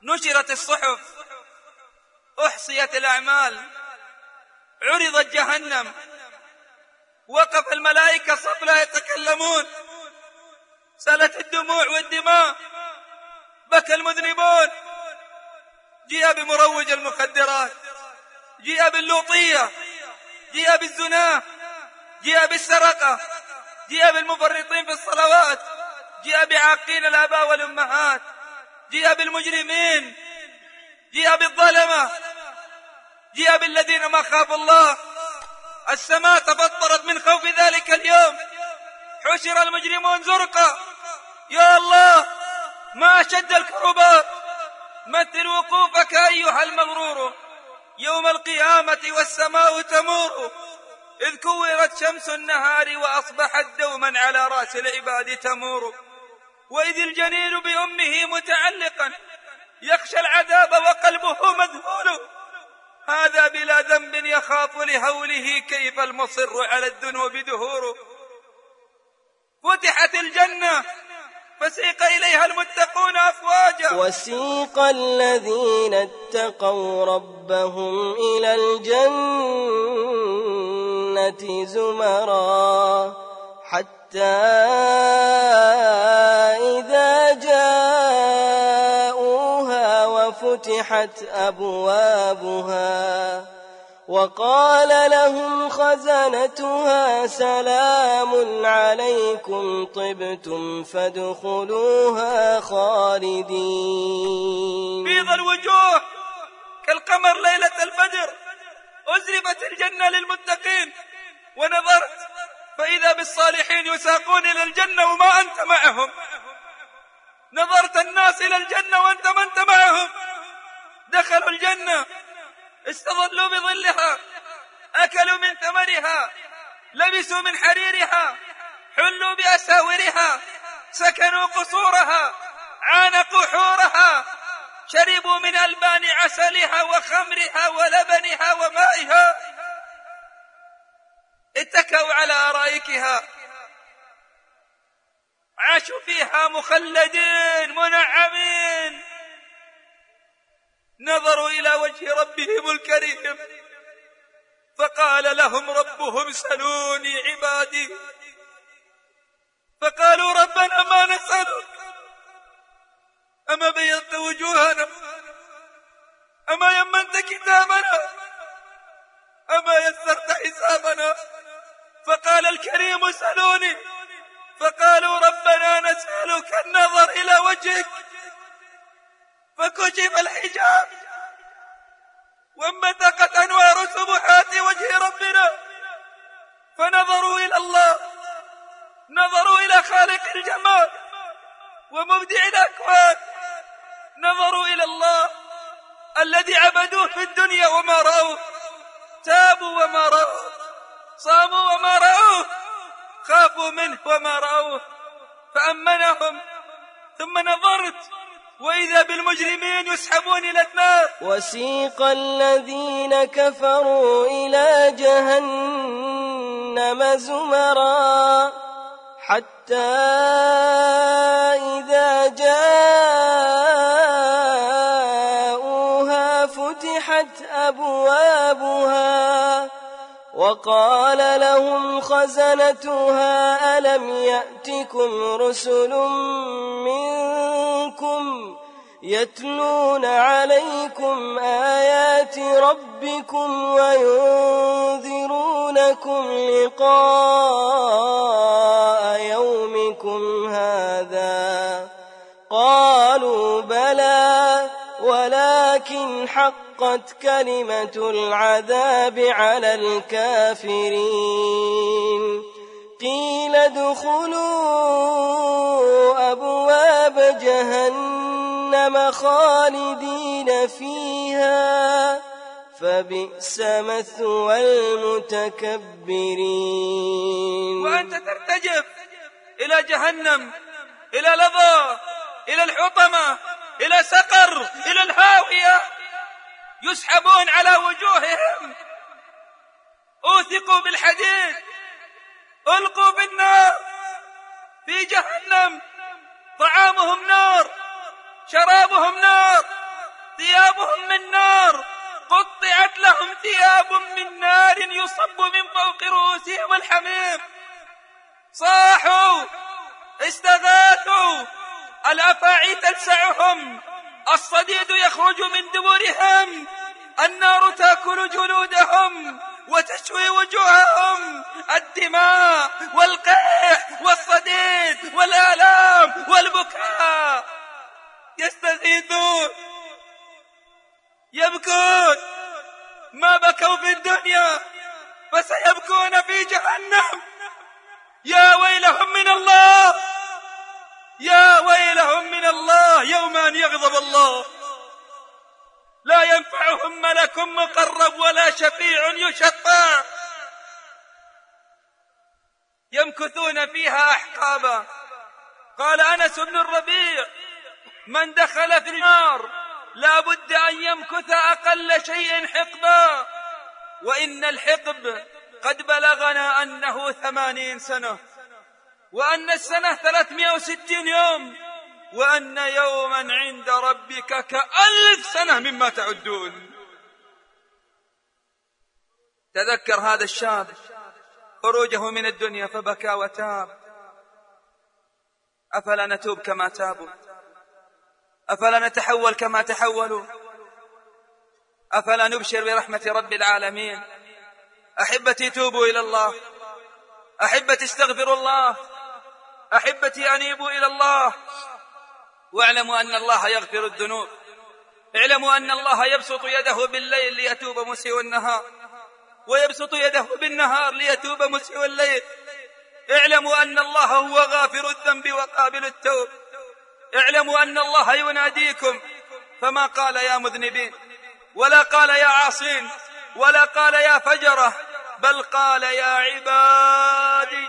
نشرت الصحف أحصيت الأعمال عرضت جهنم وقف الملائكة صف لا يتكلمون. سالت الدموع والدماء. بكى المذنبون. جيء بمروج المخدرات. جيء باللوطية. جيء بالزنا. جيء بالسرقة. جيء بالمفرطين في الصلوات. جيء بعاقين الآباء والأمهات. جيء بالمجرمين. جيء بالظلمة. جيء بالذين ما خافوا الله. السماء تفطرت من خوف ذلك اليوم. حشر المجرمون زرقا. يا الله ما أشد الكربات مثل وقوفك أيها المغرور. يوم القيامة والسماء تمور. إذ كورت شمس النهار وأصبحت دوما على رأس العباد تمور. وإذ الجنين بأمه متعلقا. يخشى العذاب وقلبه مذهول. هذا بلا ذنب يخاف لهوله كيف المصر على الذنوب دهور فتحت الجنة فسيق إليها المتقون أفواجا. وسيق الذين اتقوا ربهم إلى الجنة زمرا حتى إذا وفتحت أبوابها وقال لهم خزنتها سلام عليكم طبتم فادخلوها خالدين. بيض الوجوه كالقمر ليلة الفجر أزلفت الجنة للمتقين ونظرت فإذا بالصالحين يساقون إلى الجنة وما أنت معهم. نظرت الناس إلى الجنة وأنت ما أنت معهم. دخلوا الجنة استظلوا بظلها أكلوا من ثمرها لبسوا من حريرها حلوا بأساورها سكنوا قصورها عانقوا حورها شربوا من ألبان عسلها وخمرها ولبنها ومائها. اتكوا على أرائكها. عاشوا فيها مخلدين منعمين. نظروا إلى وجه ربهم الكريم فقال لهم ربهم سلوني عبادي. فقالوا ربنا ما نسألك؟ أما بيضت وجوهنا؟ أما يمنت كتابنا؟ أما يسرت حسابنا؟ فقال الكريم سألوني فقالوا ربنا نسألك النظر إلى وجهك. فكشف الحجاب. وانبثقت أنوار سبحات وجه ربنا. فنظروا إلى الله. نظروا إلى خالق الجمال. ومبدع الأكوان. نظروا إلى الله الذي عبدوه في الدنيا وما رأوه. تابوا وما رأوه. صاموا وما رأوه. خافوا منه وما رأوه. فأمنهم. ثم نظرت وإذا بالمجرمين يسحبون إلى النار. وسيق الذين كفروا إلى جهنم زمرا حتى إذا جاءوها فتحت أبوابها. وقال لهم خزنتها ألم يأتكم رسل منكم يتلون عليكم آيات ربكم وينذرونكم لقاء يومكم هذا قالوا بلى ولكن حقت كلمة العذاب على الكافرين. قيل ادخلوا أبواب جهنم خالدين فيها. فبئس مثوى المتكبرين. وأنت ترتجف إلى جهنم إلى لظى إلى الحطمة إلى سقر إلى الهاوية. يسحبون على وجوههم. أوثقوا بالحديد. ألقوا بالنار. في جهنم. طعامهم نار. شرابهم نار. ثيابهم من نار. قطعت لهم ثياب من نار يصب من فوق رؤوسهم الحميم. صاحوا. استغاثوا. الأفاعي تلسعهم الصديد يخرج من دبرهم النار تأكل جلودهم وتشوي وجوههم الدماء والقيح والصديد والآلام والبكاء يستغيثون يبكون. ما بكوا في الدنيا فسيبكون في جهنم. يا ويلهم من الله. يا ويلهم من الله يوم أن يغضب الله. لا ينفعهم ملك مقرب ولا شفيع يشفع. يمكثون فيها أحقابا. قال أنس بن الربيع من دخل في النار لا بد أن يمكث أقل شيء حقبا. وإن الحقب قد بلغنا أنه ثمانين سنة. وأن السنة ثلاثمائة وستين يوم وأن يوما عند ربك كألف سنة مما تعدون. تذكر هذا الشاب خروجه من الدنيا فبكى وتاب. أفلا نتوب كما تابوا؟ أفلا نتحول كما تحولوا؟ أفلا نبشر برحمة رب العالمين؟ أحبتي توبوا إلى الله. أحبتي استغفروا الله. أحبتي أنيبوا إلى الله. واعلموا أن الله يغفر الذنوب. اعلموا أن الله يبسط يده بالليل ليتوب مسيء النهار. ويبسط يده بالنهار ليتوب مسيء الليل. اعلموا أن الله هو غافر الذنب وقابل التوب. اعلموا أن الله يناديكم فما قال يا مذنبين ولا قال يا عاصين ولا قال يا فجرة بل قال يا عبادي.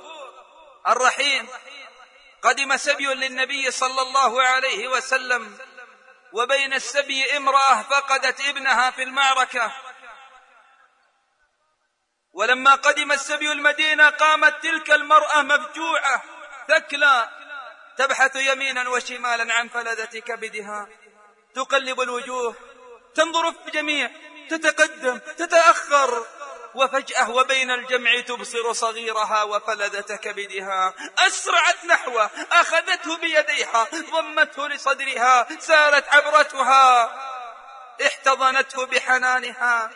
الرحيم. قدم سبي للنبي صلى الله عليه وسلم وبين السبي امرأة فقدت ابنها في المعركة. ولما قدم السبي المدينة قامت تلك المرأة مفجوعة ثكلى تبحث يمينا وشمالا عن فلذة كبدها. تقلب الوجوه تنظر في الجميع تتقدم تتأخر. وفجأة وبين الجمع تبصر صغيرها وفلذة كبدها. أسرعت نحوه أخذته بيديها ضمته لصدرها سارت عبرتها. احتضنته بحنانها.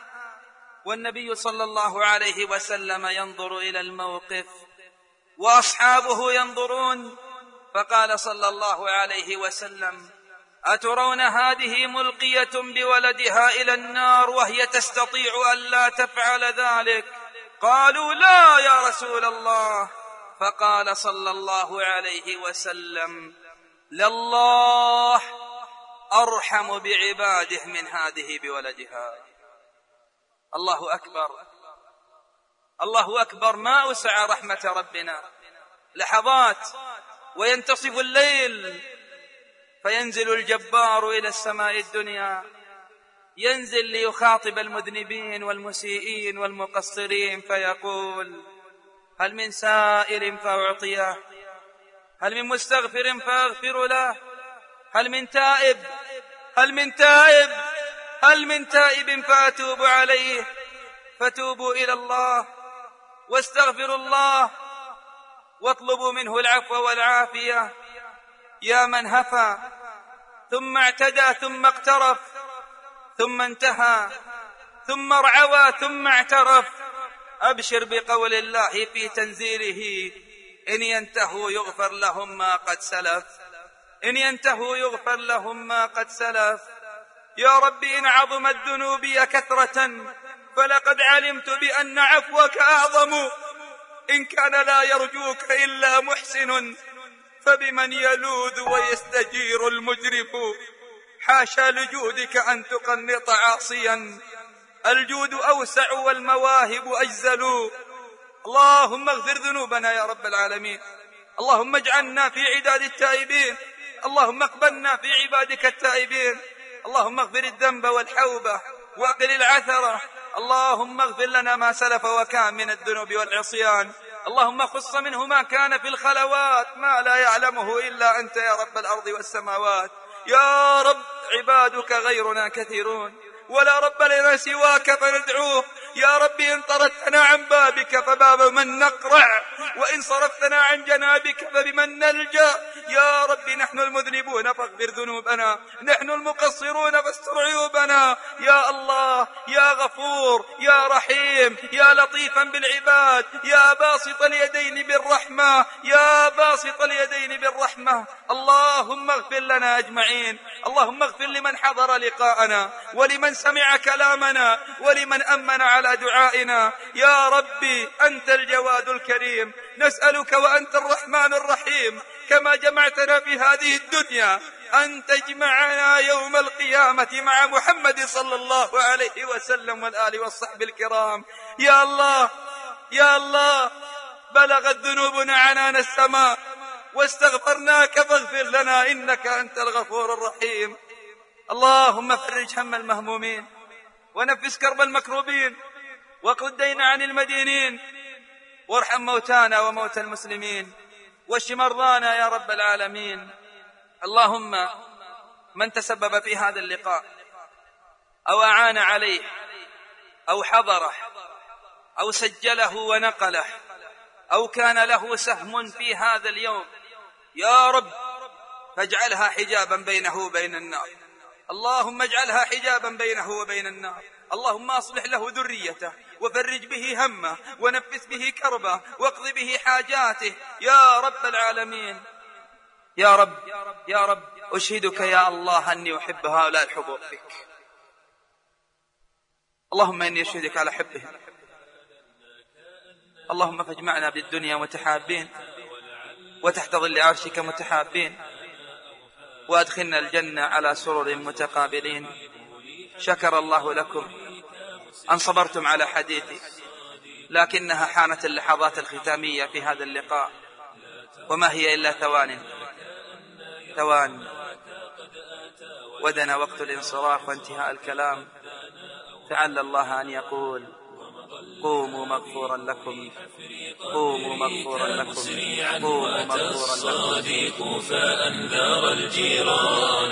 والنبي صلى الله عليه وسلم ينظر إلى الموقف وأصحابه ينظرون فقال صلى الله عليه وسلم أترون هذه ملقية بولدها إلى النار وهي تستطيع ألا تفعل ذلك؟ قالوا لا يا رسول الله. فقال صلى الله عليه وسلم لله أرحم بعباده من هذه بولدها. الله أكبر. الله أكبر. ما أوسع رحمة ربنا. لحظات. وينتصف الليل. فينزل الجبار إلى السماء الدنيا ينزل ليخاطب المذنبين والمسيئين والمقصرين فيقول هل من سائل فأعطيه؟ هل من مستغفر فأغفر له؟ هل من تائب؟ هل من تائب؟ هل من تائب فأتوب عليه؟ فتوبوا إلى الله واستغفروا الله واطلبوا منه العفو والعافية. يا من هفى ثم اعتدى ثم اقترف ثم انتهى ثم ارعوى ثم اعترف. أبشر بقول الله في تنزيله إن ينتهوا يغفر لهم ما قد سلف. إن ينتهوا يغفر لهم ما قد سلف. يا رب إن عظمت ذنوبي كثرة فلقد علمت بأن عفوك أعظم. إن كان لا يرجوك إلا محسن. فبمن يلوذ ويستجير المجرف؟ حاشا لجودك أن تقنط عاصيا. الجود أوسع والمواهب أجزل. اللهم اغفر ذنوبنا يا رب العالمين. اللهم اجعلنا في عداد التائبين. اللهم اقبلنا في عبادك التائبين. اللهم اغفر الذنب والحوبة واقل العثرة. اللهم اغفر لنا ما سلف وكان من الذنوب والعصيان. اللهم خص منه ما كان في الخلوات ما لا يعلمه إلا أنت يا رب الأرض والسماوات. يا رب عبادك غيرنا كثيرون. ولا رب لنا سواك فندعوه. يا رب إن طردتنا عن بابك فباب من نقرع وإن صرفتنا عن جنابك فبمن نلجأ. يا رب نحن المذنبون فاغفر ذنوبنا نحن المقصرون فاستر عيوبنا. يا الله يا غفور يا رحيم يا لطيفا بالعباد يا باسط اليدين بالرحمة يا باسط اليدين بالرحمة. اللهم اغفر لنا أجمعين اللهم اغفر لمن حضر لقاءنا ولمن سمع كلامنا ولمن أمن على دعائنا. يا ربي أنت الجواد الكريم. نسألك وأنت الرحمن الرحيم. كما جمعتنا في هذه الدنيا أن تجمعنا يوم القيامة مع محمد صلى الله عليه وسلم والآل والصحب الكرام. يا الله يا الله بلغت ذنوبنا عنان السماء واستغفرناك فاغفر لنا إنك أنت الغفور الرحيم. اللهم فرج هم المهمومين ونفس كرب المكروبين واقض الدين عن المدينين وارحم موتانا وموتى المسلمين واشف مرضانا يا رب العالمين. اللهم من تسبب في هذا اللقاء أو أعان عليه أو حضره أو سجله ونقله أو كان له سهم في هذا اليوم يا رب فاجعلها حجابا بينه وبين النار. اللهم اجعلها حجابا بينه وبين النار. اللهم أصلح له ذريته وفرج به همه ونفس به كربه واقض به حاجاته. يا رب العالمين. يا رب يا رب أشهدك يا الله أني أحب هؤلاء الحبوب فيك. اللهم إني أشهدك على حبهم. اللهم فاجمعنا بالدنيا متحابين وتحت ظل عرشك متحابين. وأدخلنا الجنة على سرر متقابلين. شكر الله لكم. أن صبرتم على حديثي. لكنها حانت اللحظات الختامية في هذا اللقاء. وما هي إلا ثوان. ثوان. ودنا وقت الانصراف وانتهاء الكلام. فعل الله أن يقول. قوموا مغفورا لكم. قوموا مغفورا لكم. قوموا مغفورا لكم. فأنذر الجيران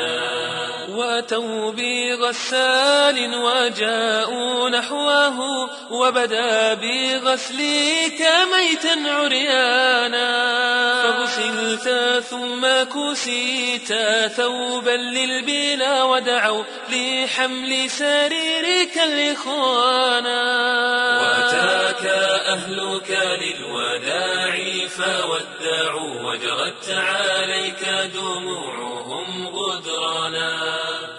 وأتوا بغسال وجاءوا نحوه وبدا بغسلك ميتا عريانا. فغسلت ثم كسيت ثوبا للبلا ودعوا لحمل سريرك الإخوانا. وأتاك أهلك للوداع فودعوا وجرت عليك دموعهم غدرانا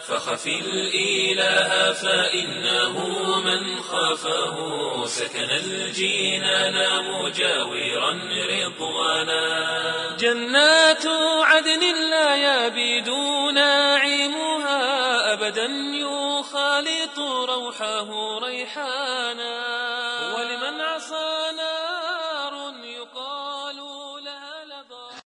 فخف الإله فإنه من خافه سكن الجنان مجاورا رضوانا جنات عدن لا يبيدون نعيمها أبدا يخالط روحه ريحانا